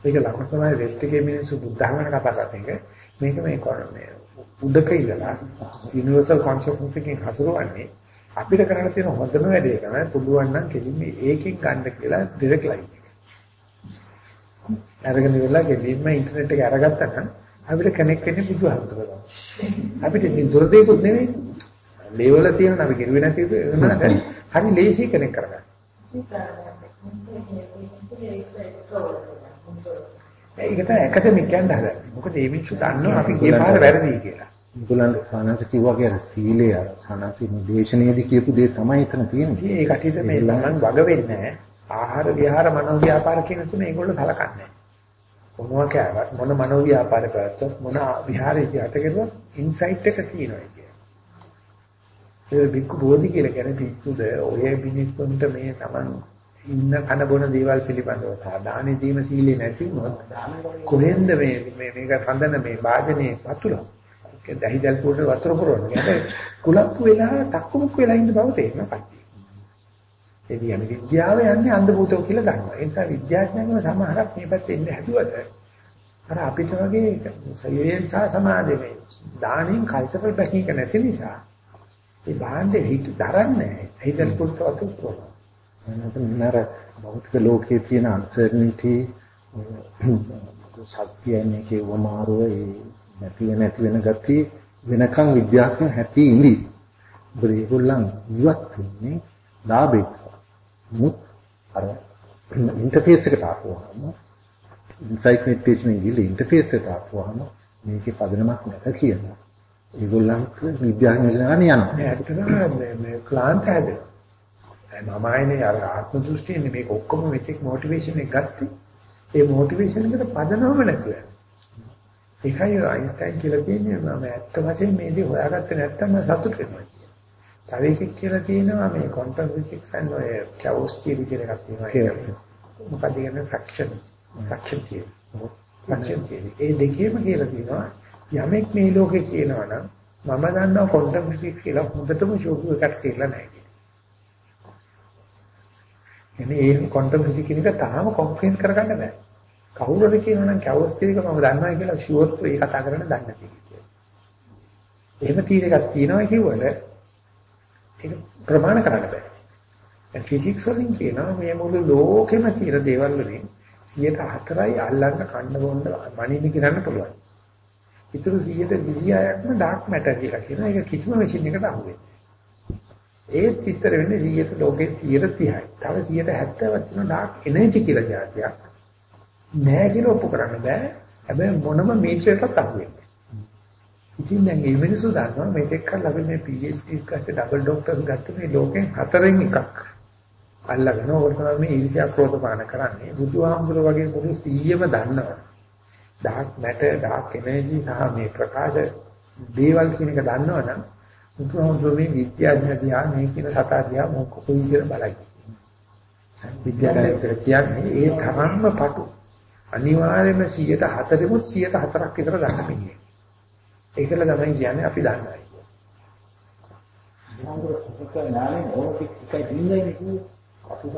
ඒක ලකුණ තමයි වෙස්ට් එකේ මිනිස්සු බුද්ධ ධර්මන කතා කරන එක. මේක මේ කරන්නේ උඩක ඉඳලා යුනිවර්සල් කොන්ෂස්නස් එකකින් හසුරවන්නේ අපිට කරන්න තියෙන හොඳම වැඩේ තමයි පුළුවන් නම් කෙලින්ම ඒකෙන් ගන්න කියලා ඩිරෙක්ට් ලයින් එක. අරගෙන ඉවරලා කෙලින්ම ඉන්ටර්නෙට් එක අරගත්තා නම් අපිට කනෙක්ට් වෙන්නේ බුදුහාමුදුරුවෝ. අපිට ඉතින් දුර දෙයක්වත් නෙවෙයි. ලේවල තියෙන අපි කිරුවේ නැති වෙනකට හරි ලේසි කනෙක්ට් කරගන්න. ඒකට ඇකඩමික් කියන්න හදන්නේ. මොකද මේ මිනිස්සු දන්නවා අපි ගිය පාර වැරදි කියලා. මුගලන් සානස කිව්වා කියන සීලය සානස නිදේශනයේදී කියපු දේ තමයි එතන තියෙන්නේ. ඒ කටියට මේ ළමන් වග වෙන්නේ ආහාර විහාර මනෝ ව්‍යාපාර කියන තුන ඒගොල්ලෝ සලකන්නේ මොනවා කෑවත් මොන මනෝ ව්‍යාපාර කරත්තොත් මොන විහාරයේ යට කෙරුවත් ඉන්සයිට් එක තියෙනවා කියන්නේ. ඒ බික්කු බෝධි කියලා කියන්නේ පිටුද ඔය මිනිස්සුන්ට මේ Taman ඉන්න කන බොන දේවල් පිළිබඳව සාදානේ දීම සීලේ නැති වුණොත් කොහෙන්ද මේ මේ මේක හඳන මේ වාදනේ වතුර දහි දැල් පුරට වතුර පුරවන. ඒක කුලප්පු වෙලා තක්කුමුක් වෙලා ඉන්න බව තේරෙන කට්ටිය. ඒ කියන්නේ විද්‍යාව යන්නේ අන්ධ භූතෝ කියලා ගන්නවා. ඒ නිසා විද්‍යාඥයන්ව සමහරක් මේ පැත්තේ ඉන්න හැදුවට අර අපිට වගේ සයයෙන් සහ සමාධියේ දානින් කල්චරල් බැකින්ක නැති නිසා ඒ බාහිර හිත දරන්නේ නැහැ. හිතල් පුරට වතුර පුරවනවා. නතර භෞතික ලෝකයේ තියෙන අන්සර්නිටි සත්‍යයන්නේ කියවමාරුව ඒ නැති වෙන නැති වෙන ගතිය වෙනකන් විද්‍යාත්මක හැටි ඉඳි. මොකද ඒගොල්ලන් ඉවත් වෙන්නේ ලාභෙක්. මුත් අර ඉන්ටර්ෆේස් එකට ආපුවාම ඉන්සයිට් මෙඩිටේෂන් එකේ ඉන්ටර්ෆේස් එකට ආපුවාම මේකේ පදනමක් නැත කියනවා. ඒගොල්ලන්ට විද්‍යාඥයන් යනවා. මේ මේ ක්ලාන්ත හැදෙනවා. මම ආයේ අර ආත්ම දෘෂ්ටියෙන් මේක ඔක්කොම මෙතෙක් මොටිවේෂන් එක ගත්තේ. ඒ මොටිවේෂන් එකට පදනම නැතුව. ඒකයි අයින්ස්ටයින් කියලා කියන්නේ මම ඇත්ත වශයෙන් මේ දේ හොයාගත්තේ නැත්තම් මම සතුට වෙනවා කියන්නේ. තව එකෙක් කියලා කියනවා මේ ක්වොන්ටම් ෆිසික්ස් and ඔය කැවොස් කියලා එකක් තියෙනවා. මොකද කියන්නේ fraction fraction theory. Fraction theory. ඒ දෙකේම කියලා තියෙනවා යමෙක් මේ ලෝකේ කියනවා නම් මම දන්නවා ක්වොන්ටම් ෆිසික්ස් කියලා හොඳටම ෂෝක් එකක් කියලා නැහැ. එනේ ඒ ක්වොන්ටම් ෆිසික්ස් කියන එක තාම කොම්ප්‍රිහෙන්ස් කරගන්න බෑ. කවුරු හරි කියනවා නම් කැවොස් තියරික මම දන්නවා කියලා ෂුවර් ඒ කතා කරන්න දන්නේ නැති කියලා. එහෙම තීර එකක් තියෙනවා කිව්වද ඒක ප්‍රමාණ කරන්න බෑ. දැන් ෆිසික්ස් වලින් කියනවා මේ මුළු ලෝකෙම තියෙන දේවල් වලින් 104යි අල්ලන්න කන්න බොන්න මනින්න කියන්න පුළුවන්. ඊටු 126ක්ම ඩාර්ක් මැටර් කියලා කියනවා. ඒක කිසිම මැෂින් එකකට අහු වෙන්නේ ඒත් විතර වෙන්නේ 100ට ලෝකේ 130යි. තව 170ක් තියෙන ඩාර්ක් එනර්ජි කියලා જાතියක්. නෑ කියලා ඔප්පු කරන්න බෑ. හැබැයි මොනම මේටරයකට අහු වෙන්නේ. ඉතින් දැන් මේ මිනිස්සු දන්නවා මේක එක්කලා අපි මේ PhD එකකට ඩබල් ડોක්ටර්ස් ගත්ත මේ ලෝකෙන් හතරෙන් එකක්. අල්ලගෙන ඕක තමයි මේ ඊර්ෂ්‍යා ක්‍රෝධ පාන කරන්නේ. බුදුහාමුදුර වගේ මුළු 100ම දන්නවා. ඩාර්ක් මැටර්, ඩාර්ක් එනර්ජි සහ මේ ප්‍රකාශ දේවල් කියන එක දන්නවනම් බුදුහාමුදුර මේ විද්‍යාඥය මේ කියන සතා දිහා මොකක් කොයි විදිහට බලයි. විද්‍යාඥයෙක් කියන්නේ ඒ තරම්ම පටු. අනිවාර්යයෙන්ම 104මුත් 104ක් විතර ගන්න පිළිගන්නේ. ඒකල තමයි කියන්නේ අපි දන්නවා.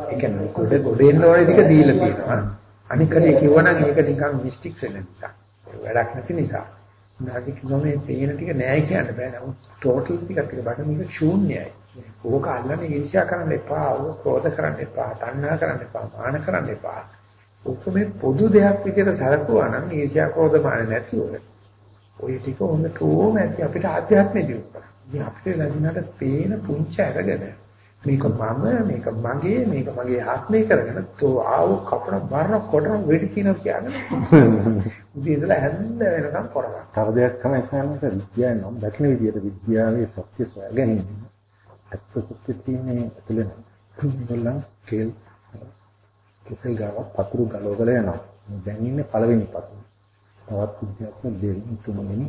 ඒ කියන්නේ කොට ගොඩෙන්න ඕනේ ටික දීලා තියෙනවා. අනික කලේ කිව්වනම් ඒක නිකන් මිස්ටික්ස් වෙන නිසා. වැඩක් නැති නිසා. නාසික ගමේ පේන ටික නෑ කියන්න බෑ. නමුත් ටෝටල් ටික ටික බලන්න මේක ශූන්‍යයි. ඕක අල්ලන්නේ ඊර්ෂ්‍යා කරන්න එපා, ඕක ක්‍රෝධ කරන්න එපා, තණ්හා කරන්න එපා, මාන කරන්න එපා. ඕක මේ පොදු දෙයක් විදිහට සලකුවා නම් ඊර්ෂ්‍යා ක්‍රෝධ මාන නැතිව ඔය ටික හොඳටම ඇති අපිට ආධ්‍යාත්මය දියුණු කරා. ඉතින් අපිට ලැබුණාට පේන පුංචි අරගෙන මේක මම මේක මගේ මේක මගේ ආත්මය කරගෙන තෝ ආව කපන බර කොට වෙඩි කියන කියන්නේ. උදේ ඉඳලා හැන්ද වෙනකම් කරනවා. තව දෙයක් තමයි කියන්නේ විද්‍යාව නම් දකින්න විදියට විද්‍යාවේ සත්‍ය සොයා ගැනීම. ඇත්ත සත්‍ය තියෙන්නේ ඇතුළේ නෑ. කේල් කෙසෙල් ගාව පතුරු ගලවගෙන යනවා. දැන් ඉන්නේ පළවෙනි පතුරු. තවත් විද්‍යාත්මක දෙයක් තුමනේ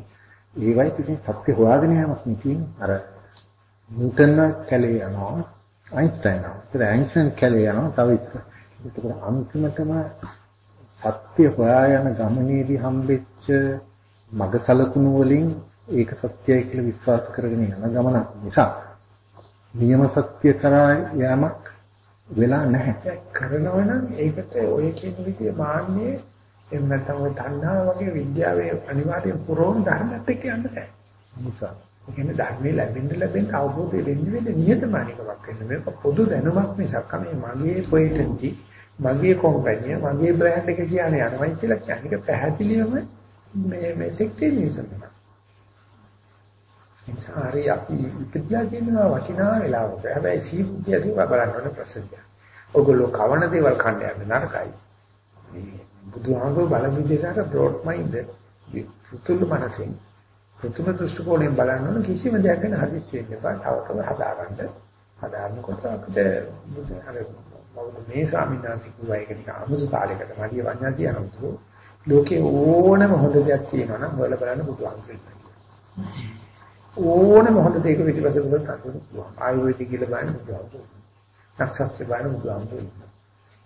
ඒවයි ඉතින් සත්‍ය හොයාගෙන යamak නෙකින් අර නිව්ටන් කැලේ යනවා අයින්ස්ටයින්. ඒත් අයින්ස්ටයින් කැලේ යනවා තව ඉස්සර. ඒකට අන්තිමටම සත්‍ය හොයා යන ගමනේදී හම්බෙච්ච මගසලකුණු වලින් ඒක සත්‍යයි කියලා විශ්වාස කරගෙන යන ගමන නිසා නියම සත්‍ය කරා යamak වෙලා නැහැ. කරනවා නම් ඒකට ඔය කියන විදිහේ මාන්නේ එහෙම නැත්නම් ඔය තණ්හාව වගේ විද්‍යාවේ අනිවාර්ය පුරෝණ ධර්මත් එක්ක යන්න බෑ. නිසා කියන්නේ ධර්මයේ ලැබෙන්න ලැබෙන්න අවබෝධය වෙන්නේ වෙන්නේ නියතමානිකමක් වෙන්න මේක පොදු දැනුමක් මිසක් මේ මගේ පොයිටන්ටි මගේ කම්පැනි මගේ බ්‍රෑන්ඩ් එක කියන්නේ යනවයි කියලා කියන්නේ පැහැදිලිවම මේ මේ සෙක්ටරියනිසම් එක. ඉන්සාරි අපි ඉපදියා කියනවා වටිනා වෙලාවක. හැබැයි සීබුද්ධිය දිහා බලන්න ඕන ප්‍රශ්නයක්. ඔගොල්ලෝ කවන දේවල් කන්න යන්නේ නරකයි. මේ බුදුහාමුදුරුවෝ බලන විදිහට බ්‍රෝඩ් මයින්ඩ් පුතුළු මනසින් පුතුම දෘෂ්ටි කෝණයෙන් බලන්න ඕන කිසිම දෙයක් ගැන හදිස්සි වෙන්න එපා. තව තව හදාගන්න. හදාගන්නකොට අපිට අර මේ ස්වාමීන් වහන්සේ කිව්වා ඒක නිකන් අමුතු කාලයකට මඩිය වඤ්ඤා කියනවා. ලෝකේ ඕනම හොඳ දෙයක් තියෙනවා නම් හොයලා බලන්න බුදුහාමුදුරුවෝ ඕනම හොඳ දෙයක පිටිපස්ස බුදුන් අඳුරනවා. ආයුර්වේදික කියලා බලන්න බුදුහාමුදුරුවෝ. නක්ෂත්‍ර බලන්න බුදුහාමුදුරුවෝ.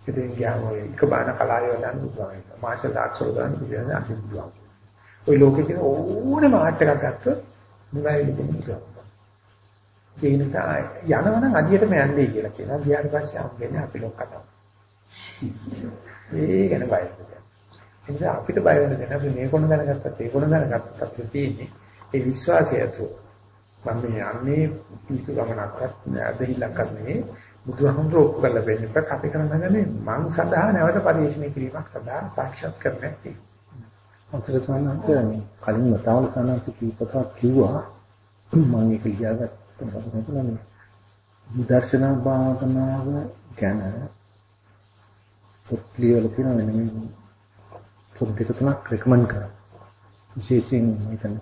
ඉතින් ගියාම ඔය එක බාන කලාවේ දාන්න බුදුහාමුදුරුවෝ. මාෂල් ආර්ට්ස් වල දාන්න බුදුහාමුදුරුවෝ. ඔය ලෝකේ තියෙන ඕනම ආර්ට් එකක් ගත්තොත් නිවැරදි බුදුහාමුදුරුවෝ. ඒ නිසා යනවනම් අදියටම යන්නේ කියලා කියනවා. ගියාට පස්සේ හම්බෙන්නේ අපි ලොක් කතාව. ඒ ගැන බය වෙනවා. ඒ නිසා අපිට බය වෙන දේ අපි මේ කොන දැනගත්තත් ඒ කොන දැනගත්තත් අපිට තියෙන්නේ ඒ විශ්වාසය ඇතුව. මම මේ යන්නේ පිසු ගමනක්වත් අදහිල්ලක්වත් නෙවෙයි බුදුහමඳුර ඔක්කො කරලා වෙන්නේ පක් අපි කරන්නේ මං සඳහා නැවත පරිශ්‍රණය කිරීමක් සඳහා සාක්ෂාත් කරගන්න තියෙනවා. අතර සානන්තනේ කලින් මතාවල සානන්ත කීපයක් කිව්වා මම ඒක ලියාගත්තා විදර්ශනා භාවනාව ගැන පොත් ලියවල තියෙන වෙන මේ පොත් දෙක තුනක් රෙකමන්ඩ් කරා. විශේෂයෙන් මම හිතන්නේ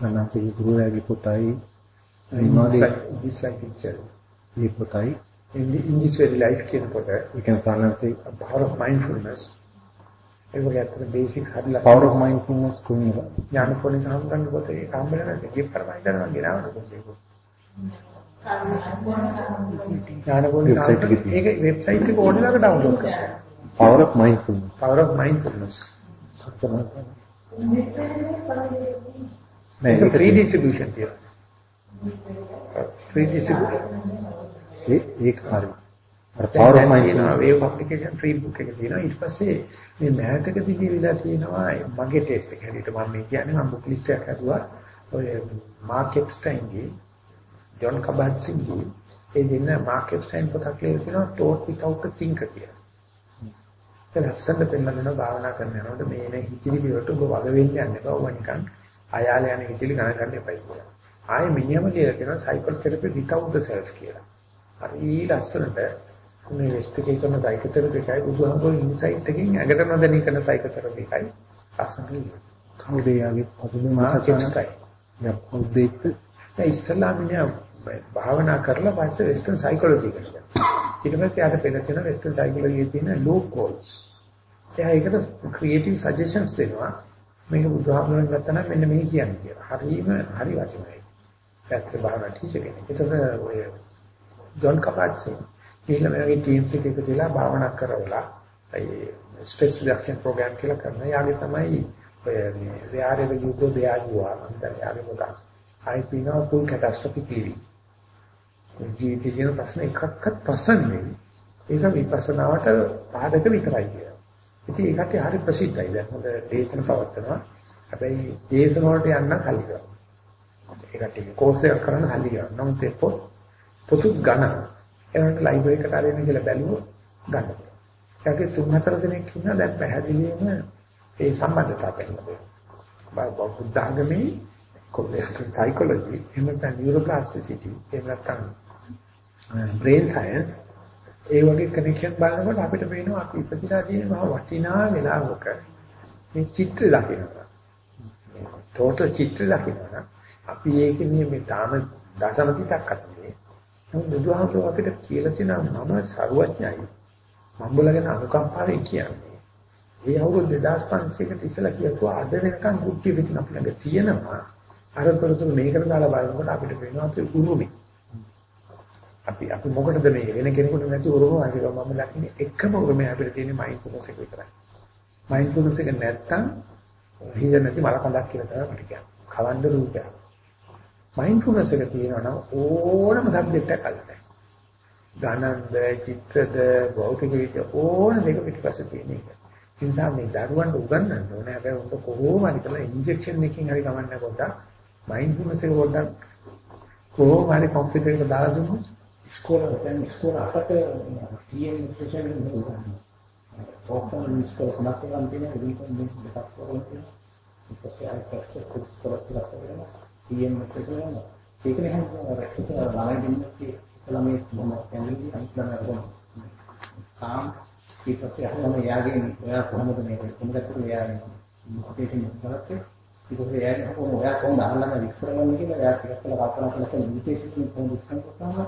සානන්තගේ ගුරුවරයාගේ පොතයි විමාදේ dislike picture මේ පොතයි in, the, in this very life කියන පොත we can සානන්තේ power of mindfulness ඒ වගේ අතර බේසික්ස් හරිලා power of mindfulness කියන්නේ ඥාන පොණේ සම්බන්ධ පොත ඒක හම්බෙලා නැද්ද කිව් කරමයි කරනවා. ගෙනාවට පොතේ ඥාන පොණේ ඒක වෙබ්සයිට් එක ඕනෙලාක ඩවුන්ලෝඩ් කරන්න. Power of mindfulness. Power of mindfulness. නෑ ඒක ඒක free distribution තියෙනවා. free distribution. ඒ ඒක හරි අර power of mindfulness වේ පබ්ලිකේෂන් ෆ්‍රී බුක් එක තියෙනවා. ඊට පස්සේ මේ මෑතකදී කියලා තියෙනවා මගේ ටෙස්ට් එක හැටියට මම මේ කියන්නේ මම බුක් ලිස්ට් එකක් හදුවා. ඔය මාක් එක්ස්ටයින්ගේ ජොන් කබට්සින්ගේ ඒ දෙන්න මාක් එක්ස්ටයින් පොතක් ලියලා තියෙනවා thought without a thinker කියලා. ඒක ලස්සනට පෙන්නන භාවනා කරන යනකොට මේ නේ හිතිලි වලට ඔබ වග වෙන්න යන්න එපා. ඔබ නිකන් අයාල යන හිතිලි ගණන් ගන්න එපා කියලා. ආයේ මිනිහම කියලා කියනවා සයිකෝതെරපි without the self කියලා. හරි ලස්සනට මේ වෙස්ට් එකේ කරන සයිකෝതെරපි එකයි බුදුහාමුදුරුවෝ ඉන්සයිට් එකකින් ඇඟට නොදැනී කරන සයිකෝതെරපි එකයි ලස්සනට කවුද යාගේ පසුබිම මාකෙස්ටයි යා පොද්දේත් ඒ ඉස්ලාමිය භාවනා කරලා පස්සේ වෙස්ටර්න් සයිකොලොජි කරලා ඊට පස්සේ ආට පෙළ තියෙන වෙස්ටර්න් සයිකොලොජියේ තියෙන ලූප් හෝල්ස් එයා ඒකට ක්‍රියේටිව් සජෙෂන්ස් දෙනවා. මේක බුදුහාමුදුරුවෝ ගත්තා නම් මෙන්න මේ කියන්නේ කියලා. හරිම හරි වටිනයි පැත්ත භාවනා ටීචර් කෙනෙක්. ඒතර ඔය ජොන් කපාට්සි කියලා මේ ටීම්ස් එකක තියලා භාවනා කරවලා ඒ ස්ට්‍රෙස් රිඩක්ෂන් ප්‍රෝග්‍රෑම් කියලා කරන යාගේ තමයි ඔය මේ රියාරේ යුද්ධ දෙයාජුවා අන්තර යාගේ මොකක්? I think of full catastrophic living. ජීවිතේ කියන ප්‍රශ්න එකක්වත් ප්‍රශ්න නෙවෙයි ඒක විපස්සනාවට පාදක විතරයි කියලා. ඉතින් ඒකට හරි ප්‍රසිද්ධයි. දැන් හොඳ දේශන පවත්වනවා. හැබැයි දේශන වලට යන්න කලින් ඒකට කෝස් එකක් කරන්න හරි ගන්න. නමුත් ඒ පොත් පොතු ගණන්. ඒකට ලයිබ්‍රරි එකට අරගෙන කියලා බැලුවොත් ගන්න. ඒකේ තුන් හතර දෙනෙක් ඉන්නවා දැන් පැහැදිලිවම ඒ සම්බන්ධතාවය තියෙනවා. බෞද්ධ ආගමේ කොම්ප්ලෙක්ස් සයිකොලොජි එහෙම නැත්නම් නියුරෝප්ලාස්ටිසිටි එහෙම නැත්නම් බ්‍රේන් සයන්ස් ඒ වගේ කනෙක්ෂන් බලනකොට අපිට පේනවා අපි ඉපදිලා තියෙන මහ වටිනා වෙලාවක මේ චිත්‍ර දකිනවා. ටෝටල් චිත්‍ර දකිනවා. අපි ඒකනේ මේ තාම දසම පිටක් අතනේ. නමුත් බුදුහාමුදුරුවෝ අපිට කියලා තියෙනවා මම සරුවඥයි. මම්බලගෙන අනුකම්පාවෙන් කියන්නේ. ඒ අවුරුදු 2500කට ඉස්සලා කියතුවා අද වෙනකන් කුට්ටි පිටින් අපි ළඟ තියෙනවා. අරතොරතුරු මේකට දාලා බලනකොට අපිට පේනවා අපි උරුමේ. අපි අපි මොකටද මේ වෙන කෙනෙකුට නැති උරුම වගේ මම දකින්නේ එකම උරුමය අපිට තියෙන්නේ මයින්ඩ්ෆුල්නස් එක විතරයි. මයින්ඩ්ෆුල්නස් එක නැත්තම් හිත නැති මලකඳක් කියලා තමයි මට කියන්නේ. කලන්ද රූපයක්. මයින්ඩ්ෆුල්නස් එක තියෙනවා නම් ඕනම සබ්ජෙක්ට් එකක් අල්ලන්න. ගණන්ද, චිත්‍රද, භෞතික විද්‍යාව ඕන දෙක පිටිපස්සේ තියෙන එක. ඒ නිසා මේ දරුවන්ට උගන්වන්න ඕනේ. හැබැයි උන්ට කොහොම හරි කරලා ඉන්ජෙක්ෂන් එකකින් හරි ගමන්න පොඩ්ඩක් මයින්ඩ්ෆුල්නස් එක පොඩ්ඩක් කොහොම හරි කම්පියුටර් එක දාලා දුන්නොත් ඉස්කෝල දැන් ඉස්කෝල අපට TM ස්පෙෂල් නෙවෙයි. ඕකම ඉස්කෝල කොනක් ගන්න තියෙන රිකන් දෙකක් වගේ. ඊට පස්සේ ආයෙත් ඉස්කෝල කියලා කරනවා. TM ස්පෙෂල් ඒකනේ හැම රැක්කේ ළමයි දෙන්නේ ළමයි මොන කැමති අනිත් ළමයි කාම් ඊට පස්සේ අහනවා එයාගෙන් ඔයා කොහොමද මේක කොහොමද කරන්නේ? එයාගෙන් මොකටද කරන්නේ ඊට පස්සේ එයාගෙන් කොහොමද? ඔයා කොහොමද අහන්න විස්තර කරන්නේ කියලා එයා ටිකක් කළා කල්පනා කරලා ඉන්විටේෂන් කොහොමද ඉස්සන් කරනවා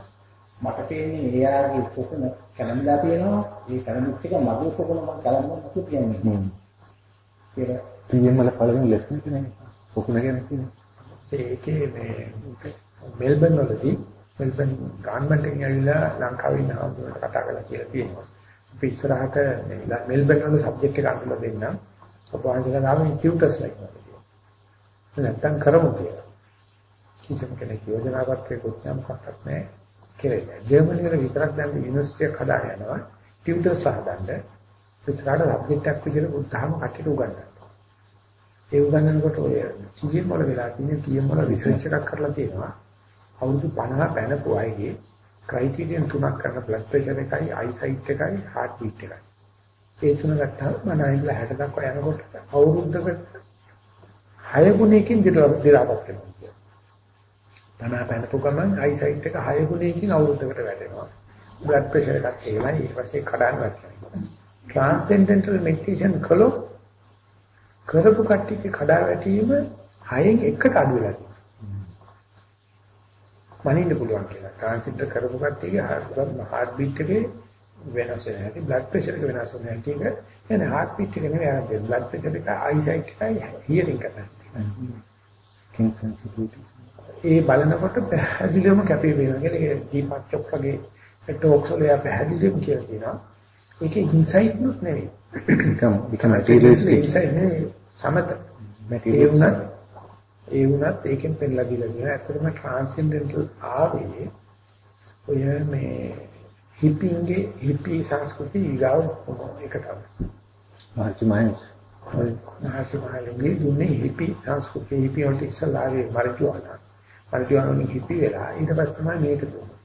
මට තේන්නේ එයාගේ පොකුණ කැලඹලා තියෙනවා. ඒ කැලඹුත් එක මගේ පොකුණ මම කැලඹුම් නැතු කියන්නේ. ඒක ටීම් වල පළවෙනි ලෙසන් එක නේ පොකුණ ගැන කියන්නේ ඒකේ මේ මෙල්බන් වලදී මෙල්බන් ගාන්මන්ට් එකෙන් ඇවිල්ලා ලංකාවේ ඉන්න ආන්දෝලනට කතා කරලා කියලා තියෙනවා අපි ඉස්සරහට මෙල්බන් වල සබ්ජෙක්ට් එක අඳුලා දෙන්නම් ඔබ වහන්සේලා ගාම ටියුටර්ස් ලයිනවා නැත්තම් කරමු කියලා කිසිම කෙනෙක් යෝජනාවක් කෙරුවොත් නම් මොකක්වත් නැහැ කෙරෙන්නේ. ජර්මනි වල විතරක් දැන් යුනිවර්සිටි එක හදා යනවා. ටියුටර්ස් හදන්න. ඉස්සරහට සබ්ජෙක්ට් එකක් විදිහට උත්සාහම කටට උගන්වනවා. ඒ උගන්වනකොට ඔය TM වල වෙලා තියෙන TM වල රිසර්ච් එකක් කරලා තියෙනවා. අවුරුදු 50 පැනපු අයගේ ක්‍රයිටීරියන් තුනක් කරන බ්ලඩ් ප්‍රෙෂර් එකයි, අයිසයිට් එකයි, හાર્ට් බීට් එකයි. ඒ තුන ගත්තාම මම ඉඳලා 60 දක්වා යනකොට අවුරුද්දකට 6 ගුණයකින් දිරාපත් වෙනවා. තනා පැනපු ගමන් අයිසයිට් එක 6 ගුණයකින් අවුරුද්දකට වැටෙනවා. බ්ලඩ් ප්‍රෙෂර් එකත් ඒවයි ඊට පස්සේ කඩන්න වැටෙනවා. ට්‍රාන්සෙන්ඩෙන්ටල් මෙඩිටේෂන් කළොත් කරපු කට්ටියගේ කඩා වැටීම 6න් එකට අඩු වෙලා තියෙනවා. මනින්න පුළුවන් කියලා. ට්‍රාන්සෙන්ඩර් කරපු කට්ටියගේ හાર્ට් බීට් එකේ වෙනස් වෙන හැටි බ්ලඩ් ප්‍රෙෂර් එක වෙනස් වෙන හැටි එක එනේ හાર્ට් බීට් එක නෙවෙයි අර බ්ලඩ් ප්‍රෙෂර් එක අයිසයිට් එකයි හියරින් කැපැසිටි. ඒ බලනකොට පැහැදිලිවම කැපී පෙනෙනවා කියලා ඒ දීපක් චොක්කගේ ටොක්ස් වල පැහැදිලිවම කියලා තියෙනවා. ඒකේ ඉන්සයිට් නුත් නෙවෙයි. නිකම් නිකම් මැටීරියලිස්ටික් ඉන්සයිට් නෙවෙයි සමත. වුණත් ඒ වුණත් ඒකෙන් පෙන්නලා දීලා තියෙනවා. ඇත්තටම ට්‍රාන්සෙන්ඩෙන්ටල් ආවේ ඔය මේ හිපින්ගේ හිපි සංස්කෘති ඊගාව එක තමයි. මාර්ච් මයින්ස්. මාර්ච් මයින්ස් දුන්නේ හිපි සංස්කෘති හිපි වලට ඉස්සලාවේ මරිජුවානා. පරිචාරණය කිපි වෙලා ඊට පස්සේ තමයි මේක දුන්නේ.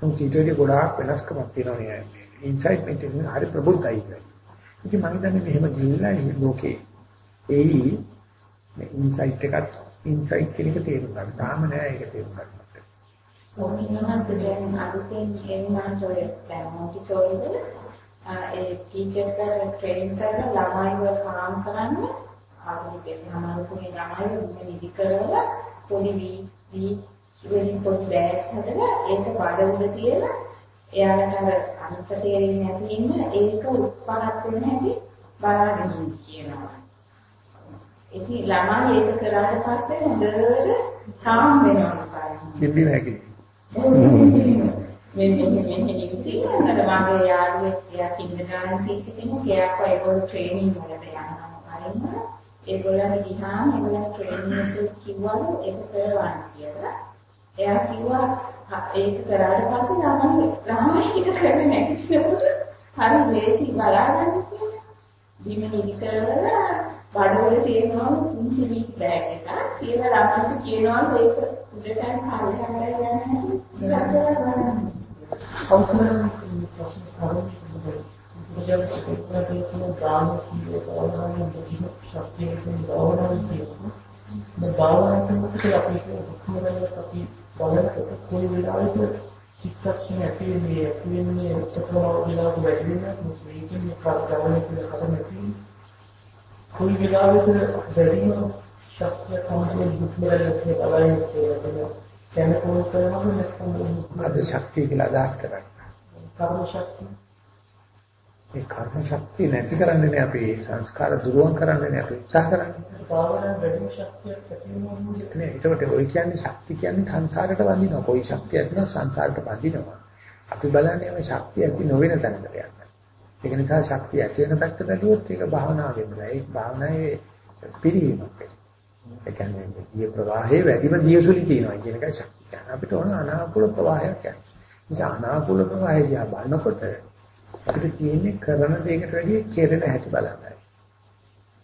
මොකද ඊටදී ගොඩාක් වෙනස්කමක් තියෙනවා නේ. ඉන්සයිට් මෙන්ටේෂන් හරි ප්‍රබුද්ධයි කියන්නේ. ඉතින් මම හිතන්නේ මෙහෙම ගිහිල්ලා ලෝකේ ඒ මේ ඉන්සයිට් එකත් ඉන්සයිට් කියන එක තේරුම් ගන්න. තාම නෑ ඒක තේරුම් ගන්න. මොනිනමත් දැන් අලුතෙන් එන්නත් ඔය දැන් මොන්ටිසෝරිද ඒ ටීචර්ස්ලා ට්‍රේන් කරලා ළමයිව කාම් කරන්න ආධුනික සමාජයේ ළමයිව නිදි කරලා පොඩි වී වී වලින් පොඩි බෑග් හදලා ඒක බඩ උඩ තියලා එයාලට අර අනිත් තේරෙන්නේ නැති ඉන්න ඒක උත්සාහත් වෙන හැටි බලාගෙන ඉන්න කියනවා. ඉතින් ළමයි ඒක කරාට පස්සේ හොඳට තාම වෙනවා කිම්බි නැගි. මේ මේ මේ ඉතින් මගේ යාළුවෙක් එයා කින්ඩර්ගාර්ටන් ටීචර් කෙනෙක් එයාට ඒගොල්ලෝ ට්‍රේනින් වලට යනවා හරිම ඒගොල්ලන් ගිහාම ඒගොල්ලන් ට්‍රේනින් එක කිව්වලු ඒක කරවන්න කියලා. එයා කිව්වා ඒක කරාට පස්සේ ළමයි ළමයි ඒක කරන්නේ නැතිකොට හරි ලේසි බලාගන්න කියලා. බිම නිදි කරලා බඩවල තියෙනවා පුංචි බීට් බෑග් එක. කියලා ළමයිට කියනවා ඒක උඩටම හරියට යන්න හැටි. කවුරුන් බලන්න කොයි වෙලාවෙත් චිත්තක්ෂණ ඇතිවෙන්නේ ඇතිවෙන්නේ උත්තරම වෙලාවට වැඩි වෙනත් මේකෙන් ප්‍රාර්ථනා කරන කමති කොයි වෙලාවෙත් වැඩිම ශක්තිය කොහොමද දුක්ඛලයේ බලයෙන් කියලා දැන කොහොමද කරනවා නැත්නම් අද ශක්තිය කියලා අදහස් කරන්නේ. කර්ම ශක්තිය. ඒ කර්ම ශක්තිය නැති කරන්නේ අපි සංස්කාර දුරුවන් කරන්නේ අපි උත්සාහ කරන්නේ. භාවනා වැඩි ශක්තියක් ඇති වෙනවා කියන්නේ ශක්තිය කියන්නේ සංසාරයට වඳිනවා. කොයි ශක්තියක් නැත්නම් සංසාරයට වඳිනවා. අපි බලන්නේ මේ ශක්තිය ඇති නොවන තැනකට යන්න. ඒක නිසා ශක්තිය ඇති වෙන පැත්ත බැලුවොත් ඒක භාවනාවෙන් නෑ. ඒ භාවනාවේ පිළිවීමක්. ඒ කියන්නේ දිය ප්‍රවාහයේ වැඩිම දියසුලි තියෙනවා කියන එකයි ශක්තිය. අපිට ඕන අනාකූල ප්‍රවාහයක් යන්නේ. නිසා අනාකූල ප්‍රවාහය දිහා බලනකොට අපිට තියෙන්නේ කරන දෙයකට වැඩිය කෙරෙන හැටි බලන්නයි.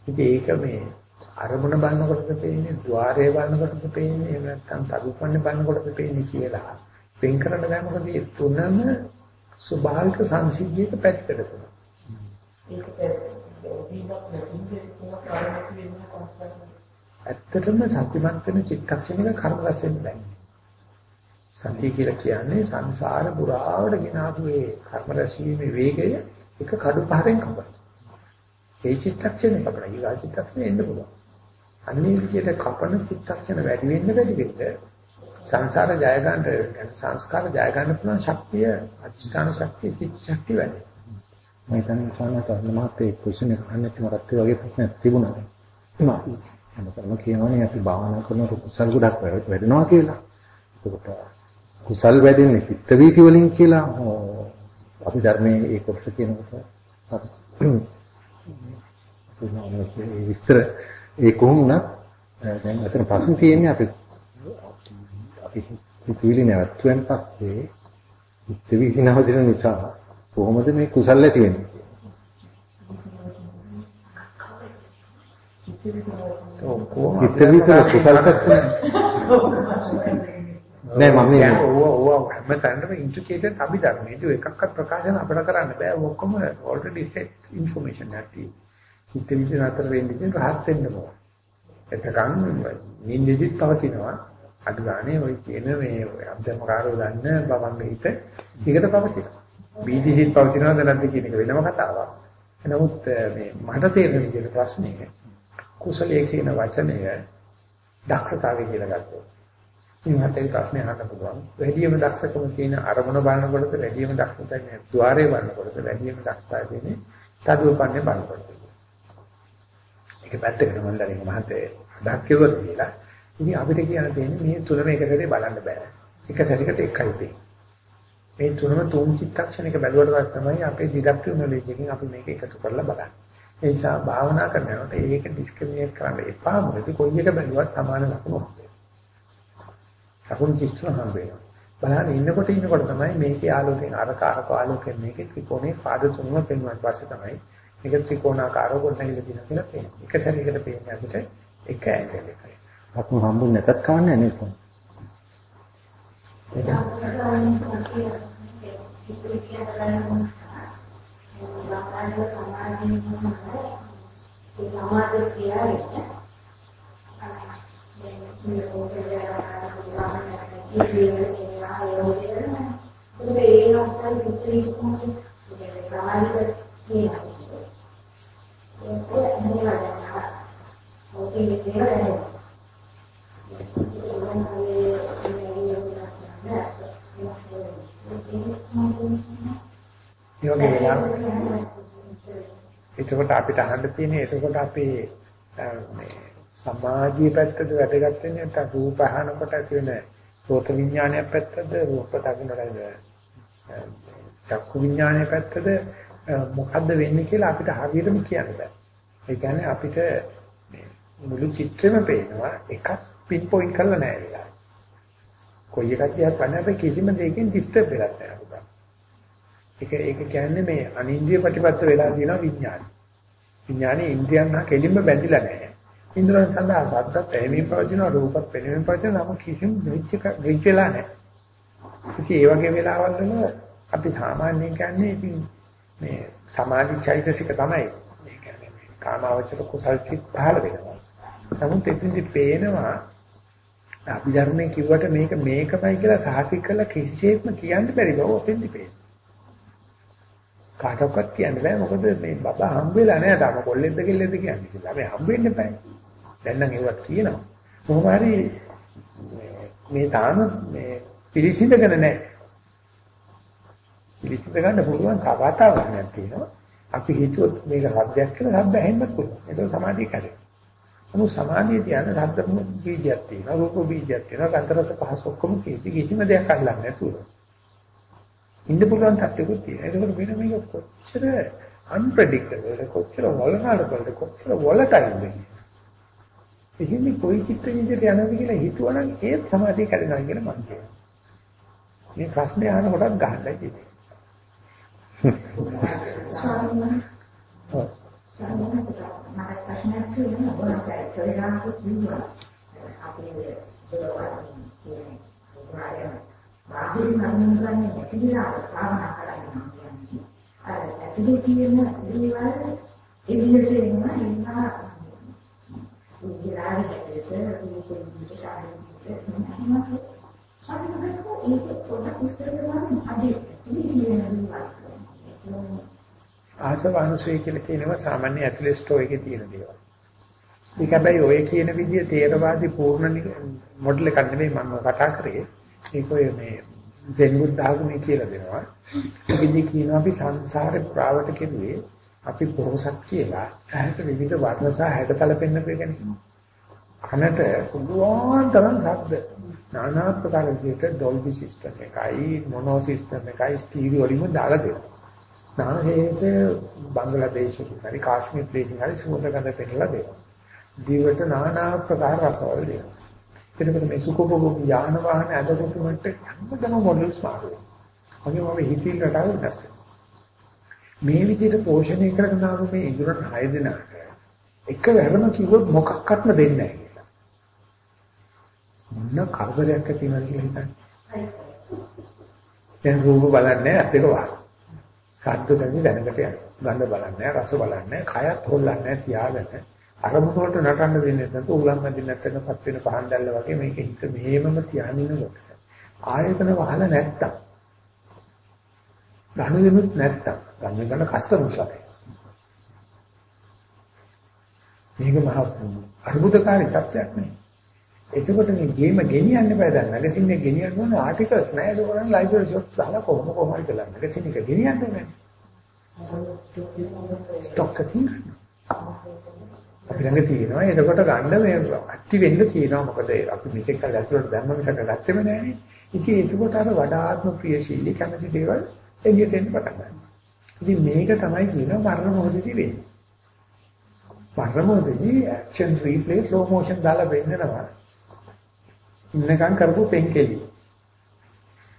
ඉතින් ඒක මේ අරමුණ බලනකොටද පේන්නේ, ద్వාරය බලනකොටද පේන්නේ, එහෙම නැත්නම් තරුපන්නේ බලනකොටද පේන්නේ කියලා. වෙන් කරන්න බෑ මොකද මේ තුනම ස්වභාවික සංසිද්ධියක පැත්තකට වෙනවා ඇත්තටම සත්‍යමත් වෙන චිත්තක්ෂණයක කර්ම රැස් වෙන්න බෑ. සතිය කියලා කියන්නේ සංසාර පුරාවට ගෙනාවු ඒ කර්ම රැස්වීමේ වේගය එක කඩු පහරෙන් කපනවා. ඒ චිත්තක්ෂණය කපන ඊගා චිත්තක්ෂණය එන්න පුළුවන්. අන්නේ විදිහට කපන චිත්තක්ෂණ වැඩි වෙන්න වැඩි වෙන්න සංසාර ජය ගන්න සංස්කාර ජය ගන්න පුළුවන් ශක්තිය අධිෂ්ඨාන ශක්තිය චිත්ත ශක්තිය වැඩි. මම හිතන්නේ සාමාන්‍ය සම්මාතේ කුෂණ කන්නේ මරත් වගේ ප්‍රශ්නයක් තිබුණා. මම අමතරම කියනවානේ අපි භාවනා කරනකොට කුසල් ගොඩක් වැඩෙනවා කියලා. ඒකට කුසල් වැඩෙන්නේ චිත්ත වීති වලින් කියලා. අපි ධර්මයේ ඒ කොටස කියනකොට ඒ විස්තර ඒ කොහොමුණත් දැන් අතන ප්‍රශ්න තියෙන්නේ අපි අපි සිතුවිලි නැවතුෙන් පස්සේ චිත්ත වීති නැවතින නිසා කොහොමද මේ කුසල් ඇති වෙන්නේ? චිත්ත වීති කුසල් නෑ මම මේ ඕව ඕව හැමතැනම ඉන්ටිකේටඩ් අභිධර්මයේ. ඒක එකක්වත් ප්‍රකාශන අපිට කරන්න බෑ. ඔක්කොම already set information නැති. චිත්ත විද්‍යාව අතර වෙන්නේ රහත් වෙන්න ඕන. එතකන් නින්දෙදිත් පවතිනවා. අඩු ගානේ ওই කියන මේ අධ්‍යමකාරෝ දන්න බවංග හිත ඊකට පවතිනවා. බීජිහිත් පවතිනවද නැද්ද කියන එක වෙනම කතාවක්. නමුත් මේ මට තේරෙන විදිහට ප්‍රශ්නේ කුසලයේ කියන වචනය දක්ෂතාවය කියලා ගත්තොත් ඉන්නත් ඒ ප්‍රශ්නේ අහන්න පුළුවන්. වැඩිම දක්ෂකම තියෙන අරමුණ බලනකොට වැඩිම දක්ෂතාවය නේ. ద్వාරේ බලනකොට වැඩිම දක්ෂතාවය තියෙන්නේ තදුවපන්නේ බලනකොට. ඒක පැත්තකට මම දැන් මහතේ අදහස් කෙරුවා කියලා. ඉතින් අපිට කියන්න තියෙන්නේ මේ තුනම එක සැරේ බලන්න බෑ. එක සැරයකට එකයි තියෙන්නේ. මේ තුනම තුන් චිත්තක්ෂණයක බැලුවට තමයි අපේ ඩිඩක්ටිව් නොලෙජ් එකෙන් අපි මේක එකතු කරලා බලන්නේ. ඒ නිසා භාවනා කරනකොට ඒක ඩිස්ක්‍රිමිනේට් කරන්න එපා. මොකද කොයි එක බැලුවත් සමාන ලක්ෂණ ලකුණු 33 හම්බ වෙනවා. බලන්න ඉන්නකොට ඉන්නකොට තමයි මේකේ ආලෝකයෙන් අර කාරක ආලෝකයෙන් මේකේ ත්‍රිකෝණේ පාද තුනම පෙන්වන්න පස්සේ තමයි මේක ත්‍රිකෝණාකාරව ගොඩනැගිලා තියෙන කියලා පේන්නේ. එක සැරයකට පේන්නේ අපිට එක ඇඟල් එකයි. ලකුණු හම්බුනේ නැතත් කවන්නේ නේද? සමාධිය කියන්නේ මේ පොතේ ඒ අවස්ථාවේ පිටේ කොහොමද ඒ සමාධිය කියනවා ඒක නෙවෙයි ඕකේ ඉතිරි යෝගී වෙලා එතකොට අපිට අහන්න තියෙන්නේ එතකොට අපේ මේ සමාධිය පැත්තද වැදගත් වෙන්නේ නැත්නම් රූප අහනකොට ඇති වෙන සෝත විඥානය පැත්තද රූප දකින්නට චක්කු විඥානය පැත්තද මොකද්ද වෙන්නේ කියලා අපිට හරියටම කියන්න බෑ. ඒ කියන්නේ අපිට මුළු චිත්‍රෙම පේනවා එකක් පින් පොයින්ට් කරලා නැහැ වෙලා. කොයි එකක් දිහා බලන්න අපි කිසිම දෙයකින් ඩිස්ටර්බ් වෙලා නැහැ අපිට. ඒක ඒක කියන්නේ මේ අනින්ද්‍රිය ප්‍රතිපත්ත වෙලා තියෙන විඥානය. විඥානේ ඉන්ද්‍රියන් හා කෙලින්ම බැඳිලා නැහැ. ඉන්ද්‍රයන් සඳහා සද්දත් එහෙමින් පවතින රූපත් පෙනෙමින් පවතින නම් කිසිම විචික විචලා නැහැ. ඉතින් ඒ වගේ වෙලාවල් වල අපි සාමාන්‍යයෙන් කියන්නේ ඉතින් මේ සමාධි චෛතසික තමයි. ඒ කියන්නේ කාමාවචර කුසල් චිත් පහළ වෙනවා. නමුත් එතනදි පේනවා අපි ධර්මයේ කිව්වට මේක මේකමයි කියලා සාහිතික කළ කිසිසේත්ම කියන්න බැරි බව ඔතෙන්දි පේනවා. කාටවත් කියන්න බෑ මොකද මේ බබා හම්බ වෙලා නැහැ තාම කොල්ලෙක්ද කෙල්ලෙක්ද කියන්නේ කියලා. මේ හම්බ වෙන්න බෑ. දැන් නම් ඒවත් කියනවා. කොහොම හරි මේ තාම මේ පිළිසිඳගෙන නැහැ. පිළිසිඳ ගන්න පුළුවන් කතාවක් නැත් තියෙනවා. අපි හිතුවොත් මේක රබ්දයක් කියලා රබ්ද ඇහෙන්නත් පුළුවන්. ඒක සමාධිය කැඩේ. නමුත් සමාධිය කියන්නේ රබ්ද බීජයක් තියෙනවා, රූප බීජයක් තියෙනවා, ගන්ධරස පහස ඔක්කොම කීටි කිසිම දෙයක් අල්ලන්නේ නැතුව. ඉන්න පුළුවන් තත්ත්වෙකුත් තියෙනවා. ඒකවල වෙන මේක කොච්චර unpredictable කොච්චර වලනලකල්ද කොච්චර volatile වෙන්නේ. එහෙනම් කොයි චිත්ත විදිහට යනවද කියලා හිතුවනම් ඒත් සමාධිය කැඩෙනවා කියලා මම කියනවා. මේ ප්‍රශ්නේ අහන කොටත් ගහන්නයි කියන්නේ. ස්වාමීන් වහන්සේ ස්වාමීන් වහන්සේ මට ප්‍රශ්නයක් තියෙනවා ඔබට චරිතාංශ කිව්වා අපේ දොරවල් කියන්නේ උගාරය බාහිර මනින් ගන්නේ නැතිලා භාවනා කරන්නේ අර ඇතුලේ තියෙන දේවල් එළියට එනවා එනවා ඉතිරාරි හැදෙන්න මේක විදිහට ආරම්භ ස්වාමීන් වහන්සේ ඒක පොඩක් විස්තර කරන්න අදී ඉතින් කියනවා ආසවනුසය කියලා කියනවා සාමාන්‍ය ඇතුලේ ස්ටෝ එකේ තියෙන දේවල්. ඒක හැබැයි ඔය කියන විදිය තේරවාදී පූර්ණ මොඩල් එකක් නෙමෙයි මම කතා කරේ. ඒක ඔය මේ ජෙන් බුද්ධ ආගමේ කියලා දෙනවා. ඒකදී කියනවා අපි සංසාරේ ප්‍රාවට කෙරුවේ අපි පොහොසත් කියලා ඇහැට විවිධ වර්ණ සහ හැඩතල පෙන්වපු එකනේ. කනට පුළුවන් තරම් ශබ්ද নানা ප්‍රකාර විදිහට ඩොල්බි සිස්ටම් එකයි මොනෝ සිස්ටම් එකයි ස්ටීරියෝ වලින් දාලා දෙනවා. නාසයට බංග්ලාදේශේ හරි කාශ්මීර ප්ලේසින් හරි සුවඳ ගඳ පෙන්නලා දෙනවා. දිවට নানা ප්‍රකාර රසවල දෙනවා. එතකොට මේ සුඛෝපභෝග යාන වාහන ඇදගොතුමට හැමදම මොඩල්ස් මාරුවා. වගේ මම හිතින් රටාව දැස්ස. මේ විදිහට පෝෂණය කරගෙන ආව මේ ඉදුරන් 6 දෙනාට එක වැරම කිව්වොත් මොකක්වත්ම දෙන්නේ නැහැ කියලා. මොන කරදරයක් ඇති වෙනවද කියලා හිතන්නේ. දැන් රූප බලන්නේ අත් එක වාගේ. ශබ්ද දැනි දැනකට යනවා. ගඳ බලන්නේ රස බලන්නේ කයත් හොල්ලන්නේ තියාගෙන අරමුණ වලට නටන්න දෙන්නේ නැත්නම් උලම් මැදින් නැත්නම්පත් වෙන පහන් දැල්ල වගේ මේක හිත මෙහෙමම තියානිනකොට ආයතන වහල නැත්තම්. ගනුදෙනුත් නැත්තම්. ගන්න ගන්න කස්ටමර්ස් ලාගේ මේක මහ අద్భుතකාරී තත්ත්වයක් නේ. එතකොට මේ ගේම ගෙනියන්න බෑ දැන්. මැගසින් එක ගෙනියන්න ඕන ආටිකල්ස් නෑ. ඒක කරන්නේ ලයිබ්‍රරි ෂොප්ස් දාලා කොහොම කොහොම හරි කරලා මැගසින් එක ගෙනියන්න ඕනේ. ස්ටොක් එකකින් අපි ළඟ තියෙනවා එතකොට ගන්න මේ ඇක්ටි වෙන්න තියෙනවා මොකද අපි මේක කල් ඇතුළට දැම්ම මිසක ගත්තෙම නෑනේ ඉතින් එතකොට අර වඩාත්ම ප්‍රියශීලී කැමති දේවල් එළියට එන්න පටන් ගන්නවා ඉතින් මේක තමයි කියනවා මරණ මොහොතදී වෙන්නේ මරණ මොහොතදී ඇක්ෂන් රීප්ලේ ස්ලෝ මොෂන් දාලා වෙන්නනවා ඉන්නකම් කරපු පෙන්කෙලි.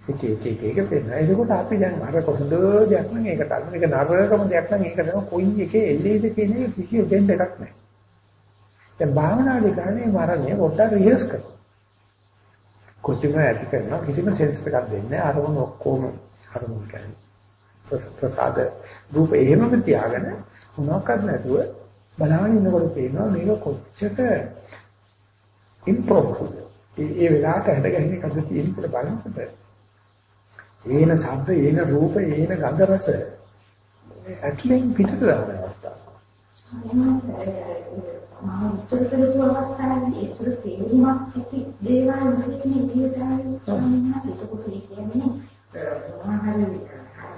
එක එක එක එක පෙන්න. එතකොට අපි දැන් අර කොහොමද දෙයක් නම් ඒකට අර මේක නරකම දෙයක් නම් ඒක තමයි කොයි එකේ එල්ලේද කියන එක කිසි දෙන්න එකක් නැහැ. දැන් භාවනාවේ ගන්නේ මරණය පොඩ්ඩක් රිහර්ස් කරනවා. කොච්චර ඇති කරනවා කිසිම සෙන්ස් එකක් දෙන්නේ නැහැ. අරමුණ ඔක්කොම අරමුණ කියන්නේ. ප්‍රසාද රූප එහෙමම තියාගෙන මොනවාක්වත් නැතුව බලන්න ඉන්නකොට පේනවා මේක කොච්චර ඉම්ප්‍රොව් ඒ වෙලාවට හැදගන්නේ කද තියෙන කියලා බලනකොට ඒන ශබ්ද, ඒන රූප, ඒන ගන්ධ රස ඇක්ලින් පිටට දාන අවස්ථාව. මම ඉස්සර කරපු අවස්ථාවේ ඒක තේරුමක් ඇති දේවල් නෙමෙයි කියලායි ස්වාමීන් වහන්සේ ඒක කියන්නේ මොනවාහරි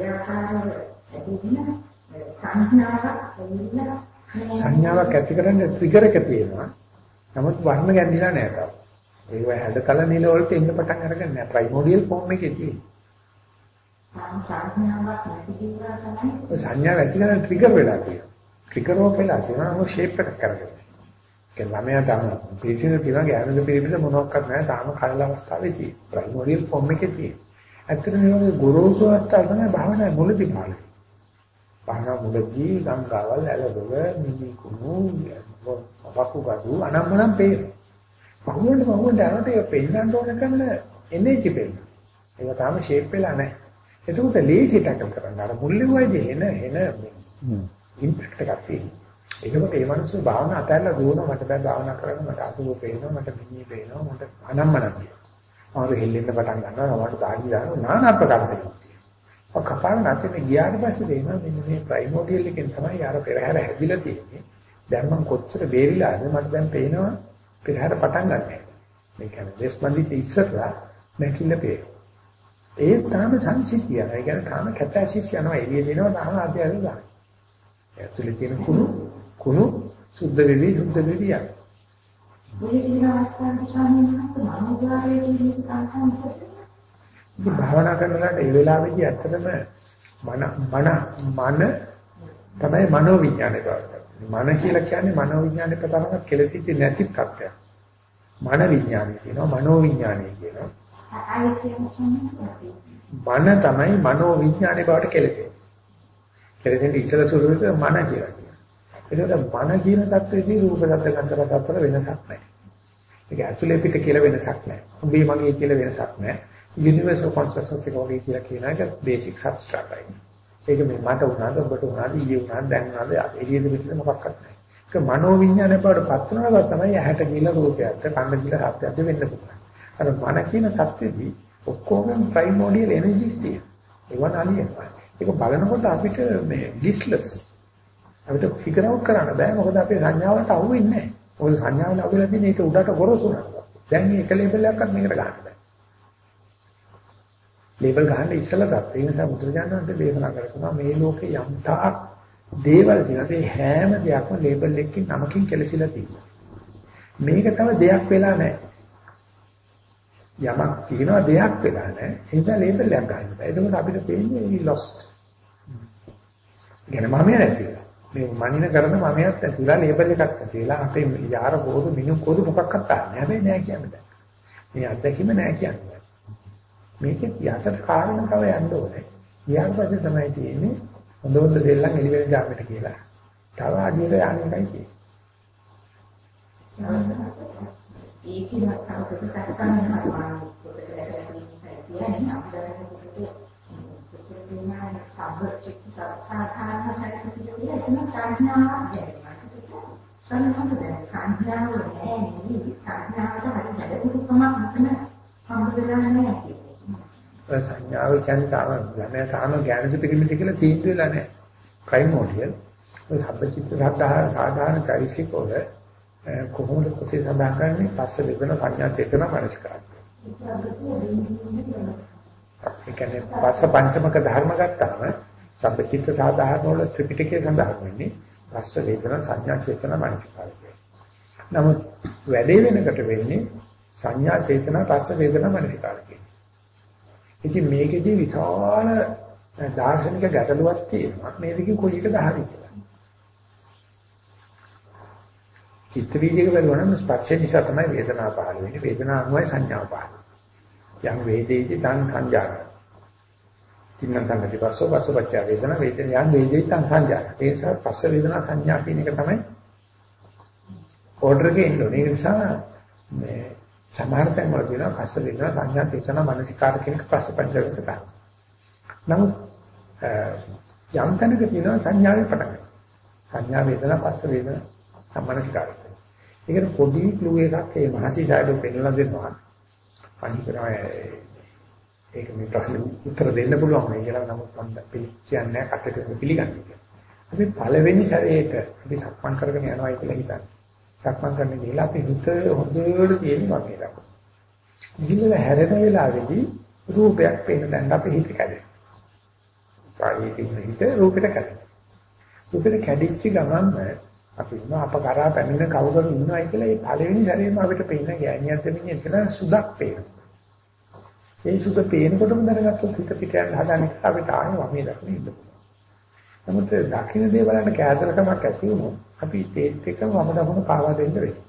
ආකාරව ඇතිවෙන සංඥාවක් සංඥාවක් ඇති කරන්න ට්‍රිගර් එක තියෙනවා. නමුත් වර්ණ ගැන්විලා නැහැ තාම. ඒක හැඩතල නිල වලට එන්න පටන් අරගෙන නැහැ. ප්‍රයිමෝඩියල් ෆෝම් එකේ තියෙන්නේ. සංඥාවක් නැති කියලා තමයි. සංඥාව ඇති කරන ට්‍රිගර් වෙලා තියෙනවා. ට්‍රිගර් ඕක වෙලා තියෙනවා. මොන ෂේප් එකක් කරගෙන. ඒ ළමයා තමයි පිළිසින තියෙනවා ගෑනුද පිළිසින මොනවත් නැහැ. තාම කලල අවස්ථාවේ තියෙන්නේ. ප්‍රයිමෝඩියල් ෆෝම් එකේ තියෙන්නේ. ඇත්තටම මේ ගොරෝසු අවස්ථාව තමයි භාවනා මුලදී පාන්නේ. භාවනා මුලදී ගංගාවල් ඇලදොල මිනි කුණු වකුගඩු අනම්මනම් පේනවා. පහුවෙන්ට පහුවෙන්ට යනකොට ඒක පෙන්වන්න ඕන කරන එනර්ජි පෙන්න. ඒක තාම ෂේප් වෙලා නැහැ. එතකොට ලේසි ටැකල් කරන්න අර මුල්ලෙවයිදී එන එන ඉම්පැක්ට් එකක් තියෙනවා. ඒකකොට ඒ මිනිස්සු භාවනා අතහැරලා දුවන මට දැන් භාවනා කරන්න මට අසුබ පේනවා මට මිනිහ පේනවා මට අනම්මනම් කියනවා. ආර හෙල්ලෙන්න පටන් ගන්නවා මට දාඩි දානවා নানা ආකාර දෙයක්. ඔය කපාල නැතිනේ ගියාට පස්සේ දෙනවා මෙන්න මේ ප්‍රයිමෝඩියල් එකෙන් තමයි අර පෙරහැර හැදිලා තියෙන්නේ. දැන් මම කොච්චර බේරිලාද මට දැන් පේනවා පෙරහැර පටන් ගන්නෑ. මේ කියන්නේ දෙස්මන්දිත් ඉස්සරලා නැකිල පේ. ඒ තාම සංසිද්ධිය. ඒ කියන්නේ තාම කැටැසිස් යනවා එළිය දෙනවා තාම අධ්‍යයනය ගන්න. ඇතුලේ තියෙන කුණු කුණු සුද්ධ වෙවි සුද්ධ වෙවි යන. ඔය කියන අවස්ථාවේ ස්වාමීන් වහන්සේ මනෝද්වාරයේ කියන සංකල්ප ඉතින් භාවනා කරනකොට ඒ වෙලාවේදී ඇත්තටම මන මන මන තමයි මනෝ විඥානය බවට. මන කියලා කියන්නේ මනෝ විඥානේ ප්‍රතරම කෙලෙසිච්ච නැති තත්ත්වයක්. මන විඥානය කියනවා මනෝ විඥානය කියනවා. ආයි කියන මන තමයි මනෝ විඥානේ බවට කෙලෙසෙන්නේ. කෙලෙසෙන්නේ ඉස්සර සුළුට මන කියලා කියනවා. ඒකට මන කියන தත්ත්වෙදී රූප ශබ්ද ගන්ධ රස අතර වෙනසක් නැහැ. ඒක ඇතුලේ පිට කියලා වෙනසක් නැහැ. උඹේ මගේ කියලා වෙනසක් නැහැ. යුනිවර්සල් කොන්ෂස්නස් එක වගේ කියලා කියන එක බේසික් සබ්ස්ට්‍රක්ට් ඒක මේ මට උනාද ඔබට උනාද ඊයේ උනාද දැන් උනාද එළියද පිටද මොකක්වත් නැහැ. ඒක මනෝ විඥානය බවට පත් වෙනවා තමයි ඇහැට කියලා රූපයක්ද කන්න කියලා ශබ්දයක්ද වෙන්න පුළුවන්. අර මන කියන தත්ත්වෙදී ඔක්කොම ප්‍රයිමෝඩියල් එනර්ජිස් තියෙනවා. ඒවා නලියනවා. ඒක බලනකොට අපිට මේ ඩිස්ලස් අපිට ෆිගර් අවුට් කරන්න බෑ මොකද අපේ සංඥාවලට අහු වෙන්නේ නැහැ. මොකද සංඥාවල අහු වෙලා තියෙන ඒක උඩට ගොරෝසු වෙනවා. දැන් මේ එක ලේබල් එකක්වත් මේකට ගන්න බෑ. ලේබල් ගන්න ඉස්සලා ගත්තා. ඒ නිසා බුදුරජාණන් වහන්සේ දේශනා කරනවා මේ ලෝකේ යම් තාක් දේවල් තියෙනවා. ඒ හැම දෙයක්ම ලේබල් එකකින් නමකින් කෙලසිලා තියෙනවා. මේක තව දෙයක් වෙලා නැහැ. යමක් කියනවා දෙයක් වෙලා නැහැ. ඒ නිසා ලේබල් එකක් ගන්න බෑ. එතකොට අපිට පේන්නේ we lost. ගැන මම නැතිලා. මේ මනින කරන මමයක් නැතිලා ලේබල් එකක් නැතිලා අපේ යාර කෝඩු මිනු කෝඩු මොකක්වත් නැහැ. හැබැයි නෑ කියන්නේ. මේ අත්දැකීම නෑ කියන්නේ. මේකේ යටට කාරණා තව යන්න ඕනේ. ඊයන් පස්සේ තමයි තියෙන්නේ හොඳ හොඳ දෙල්ලන් එළි වෙන ජාමෙට කියලා. තව අඩියට යන්නේ එකයි තියෙන්නේ. ඒකේ නැත්නම් ප්‍රතිසංස්කරණ කරනවා පොතේ කියන්නේ අපිට සම්බුද්ධ සාධාරණ හැටියට එතන ප්‍රඥාවක් දැනෙනවා. සංහඳන සංඥාව නෑ නෙවෙයි සංඥාවට හරි වැඩිපුරකමක් මෙතන සම්බුද්ධ නැහැ. සංඥාව කියන්නේ තාම ළමයා තාම ඥානසිත කිමිට කියලා තීන්දුව වෙලා නැහැ. ප්‍රයිමෝඩියල් ඔය සම්පචිත්ත සාධාරණ සාධාරණ චෛසිකෝල කොහොමද කොටේ සඳහන් කරන්නේ පස්ස දෙකන සංඥා චේතන මනස්කාරය. ඒ කියන්නේ පස්ස පංචමක ධර්ම ගත්තාම සම්පචිත්ත සාධාරණ වල ත්‍රිපිටකයේ සඳහන් වෙන්නේ පස්ස වේදනා සංඥා චේතන මනස්කාරය. නමුත් වැඩේ වෙනකට වෙන්නේ සංඥා චේතන පස්ස වේදනා මනස්කාරය. ඉතින් මේකෙදී විශාල දාර්ශනික ගැටලුවක් තියෙනවා. මේ දෙකෙන් කොයි එකද හරි කියලා. චිත්ත වීදික බලවනම් ස්පර්ශය නිසා තමයි වේදනාව පහළ වෙන්නේ. වේදනාව අනුවයි සංඥාව පහළ වෙන්නේ. යම් වේදේති තං සංජාන. තින්න සංගති පස්සෝ පස්සෝ පච්ච වේදනා වේදන යම් වේදේති තං සංජාන. ඒ නිසා පස්ස වේදනා සංඥා කියන එක තමයි ඕඩර් එකේ ඉන්නේ. ඒ නිසා මේ සමහර තැන් වල කියනවා පස්ස වේදනා සංඥා තේසන මානසිකාර කියන පස්ස පංචකට ගන්න. නමුත් යම් තැනක තියෙනවා සංඥාවේ පටන් සංඥා වේදනා පස්ස වේදනා සම්මානසිකාර. ඒකට පොඩි ක්ලූ එකක් ඒ මහසි සායදෝ පෙන්නලා දෙනවා. අනිකරම ඒක මේ ප්‍රශ්න උත්තර දෙන්න පුළුවන් නේ කියලා නමුත් මම පිළිගන්නේ කටට පිළිගන්නේ. අපි පළවෙනි සැරේට අපි සක්මන් කරගෙන යනවා කියලා හිතන්නේ. සක්මන් කරන්න ගිහලා අපි හිත හොඳට තියෙන වගේ ලක්. ගිහිල්ලා හැරෙන වෙලාවේදී රූපයක් පේන දැන් අපි හිත කැඩෙනවා. පායේ තියෙන හිත රූපෙට කැඩෙනවා. රූපෙට කැඩිච්ච ගමන් අපි ඉන්න අප කරා පැමිණ කවුරුන් ඉන්නවයි කියලා ඒ පළවෙනි සැරේම අපිට පේන ගෑණියක් දෙමින් කියලා සුදක් පේනවා. ඒ සුද පේනකොටම දැනගත්තොත් හිත පිට යන හදන එක අපිට ආයෙ වමේ දක්නේ ඉන්න පුළුවන්. නමුත් දකින්න දේ බලන්න කෑදරකමක් ඇති වුණොත් අපි ඒත් එක්කම වම දකුණ පාවා දෙන්න වෙනවා.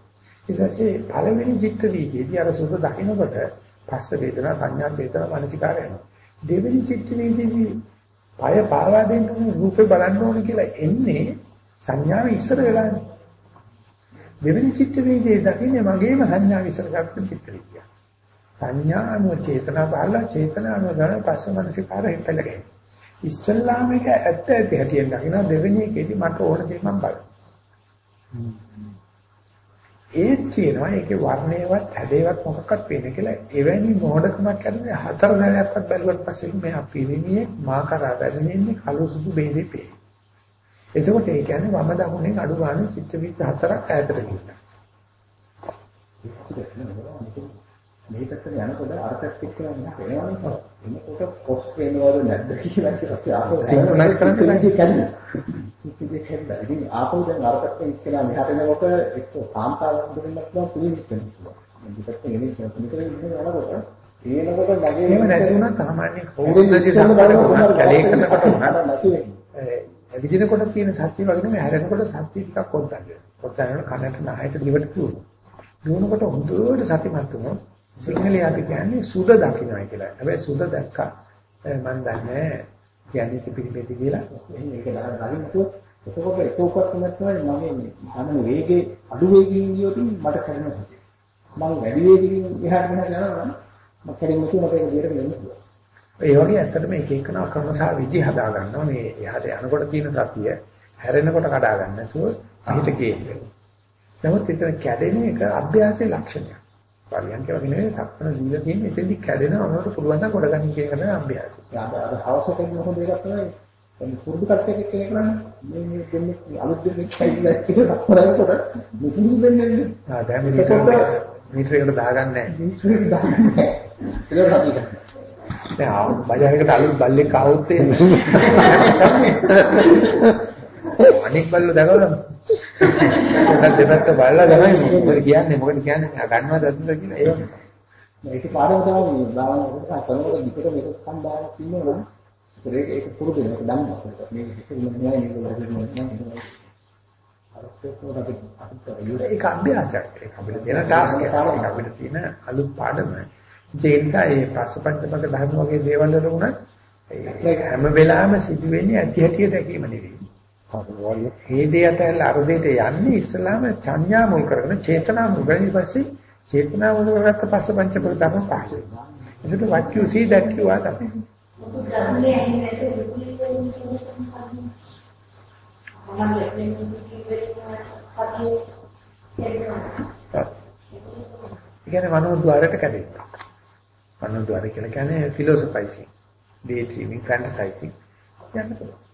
ඊටසේ පළවෙනි චිත්ත වීදියේදී අර සුද දකින්නකොට පස්ස වේදනා සංඥා චේතනා මනසිකාරය යනවා. දෙවෙනි චිත්ත වීදියේදී පය පාවා දෙන්න රූපේ බලන්න ඕන කියලා එන්නේ සංඥාව ඉස්සර වෙලානේ. දෙවෙනි චිත්ත වීදියේ දකින්නේ මගේම සංඥාව ඉස්සර ගන්න චිත්ත වීදිය. සංඥානුව චේතනා බලලා චේතනානුව ගන්න පස්ස මනසිකාරය හිතලගෙන. ඉස්සල්ලාම එක ඇත්ත ඇති හැටියෙන් දකින්න දෙවෙනි එකේදී මට ඕන දේ මම බලනවා. ඒත් කියනවා ඒකේ වර්ණයවත් හැඩයවත් මොකක්වත් පේන්නේ කියලා එවැනි මොඩකමක් කරන්නේ හතර දැනක්වත් බැලුවට පස්සේ මෙහා පිරිමියේ මා කරා බැලෙන්නේ කළු සුදු බේදේ පේ. එතකොට ඒ කියන්නේ වම දකුණෙන් අඩු ගන්න චිත්ත විද්‍ය හතරක් ඈතට ගිහිල්ලා. මේ පැත්තට යනකොට අර පැත්තට කියලා වෙනවනේ. එනකොට කොස් වෙනවද නැද්ද කියලා ඊට පස්සේ ආපහු සින්ක්‍රොනයිස් කරන්න කැඩෙනවා. කිසිදෙයක් හැදලා. ඉතින් ආපහු දැන් අරකට ඉස්සලා මෙහාට එනකොට එක්ක කාන්තාවක් දෙන්නත් පුළුවන් පිළිමිත් වෙන්න පුළුවන්. දෙපැත්ත ගෙනින් ඉන්න යනකොට ඒනකොට මගේ එහෙම නැති වුණා සාමාන්‍ය කවුරුත් නැති සම්පූර්ණ කැලේකකට වුණා. ඇවිදිනකොට තියෙන සත්‍ය වගේ නෙමෙයි හැරෙනකොට සත්‍ය ටිකක් පොත්තන්නේ. පොත්තනන කනට නහයට දිවට තුරු. දුවනකොට හොඳට සතිමත් වුණොත් සිංහලයාට කියන්නේ සුද දකින්නයි කියලා. හැබැයි සුද දැක්කා මම දන්නේ කියන්නේ පිළිපෙති කියලා. මේක දාගෙන ගලින්කුත් එතකොට ඒකෝකත් තමයි මගේ අන්න වේගේ අඩු වේගකින් ගියොත් මට කරන්න මම වැඩි වේගකින් එහාට මෙහාට යනවා මම කලින් මුතු මට ඒක විදියට වෙන්න පුළුවන්. ඒ වගේ ඇත්තටම එක එකන අක්‍රම සහ විදි හදා ගන්නවා මේ එහාට යනකොට තියෙන සතිය හැරෙනකොට කඩා ගන්න නැතුව අහිත ගේන්න. නමුත් එතන කැඩෙන එක අභ්‍යාසයේ ලක්ෂණයක්. පරියන්ක වගේ නෙවෙයි සක්මන දීලා තියෙන එතෙන්දි කැඩෙනවා මොනවද පුළුවන් නම් කොට ගන්න කියන එක අභ්‍යාසය. අද අද හවසට මොකද එකක් තමයි? මේ කුරුදු කට්ටයක් එක්ක කරන්නේ මේ මේ දෙන්නේ අලුත් දෙන්නේ කියලා කියලා රක්මරනකොට මුකුදු දෙන්නේ ආ දැන් මීටර මීටර එකට දාගන්නේ මිනිස්සුන්ට දාන්නේ ඒක හරි නැහැ. දැන් බජාරයකට අලුත් බල්ලෙක් ආවොත් අනික් බල්ලෝ දැකලා මොකද දෙපැත්ත බලලා තමයි මොකද කියන්නේ? මොකද කියන්නේ? ගන්නවද අදද කියලා ඒක මේක පාඩම තමයි භාවනා කරනකොට විතර මේක සම්බාරයක් ඉන්නවා නම් ඒක ඒක පුරුදු වෙන එක දන්නවා මේ ඉතින් නෑ මේක වැඩි ඒක අභ්‍යාසයක්. ඒක අපිට තියෙන ටාස්ක් ඒක අපිට තියෙන අලුත් පාඩම. ඒ නිසා මේ පස්සපංචමක ධර්ම වගේ දේවල් වල උනත් ඒක හැම වෙලාවෙම සිදු වෙන්නේ ඇති හැටි දැකීම නෙවෙයි හරි හේදේ යටල් අරදේට යන්නේ ඉස්ලාම සංඥා මුල් කරගෙන චේතනා මුල් කරගෙන ඊපස්සේ චේතනා මුල් කරගත්ත පස්සේ පංච පොළ ධර්ම පහළ වෙනවා. ඒකට what you see that you are that. ධර්මයේ ඇහිමට දුකී වෙන කෙනෙක් ඒ කියන්නේ මනෝද්වාරයට කැදෙනවා. මනෝද්වාරය කියලා කියන්නේ ෆිලොසොෆයිසිං, ඩේ ඩ්‍රීමිං, ෆැන්ටසයිසිං යන්න පුළුවන්.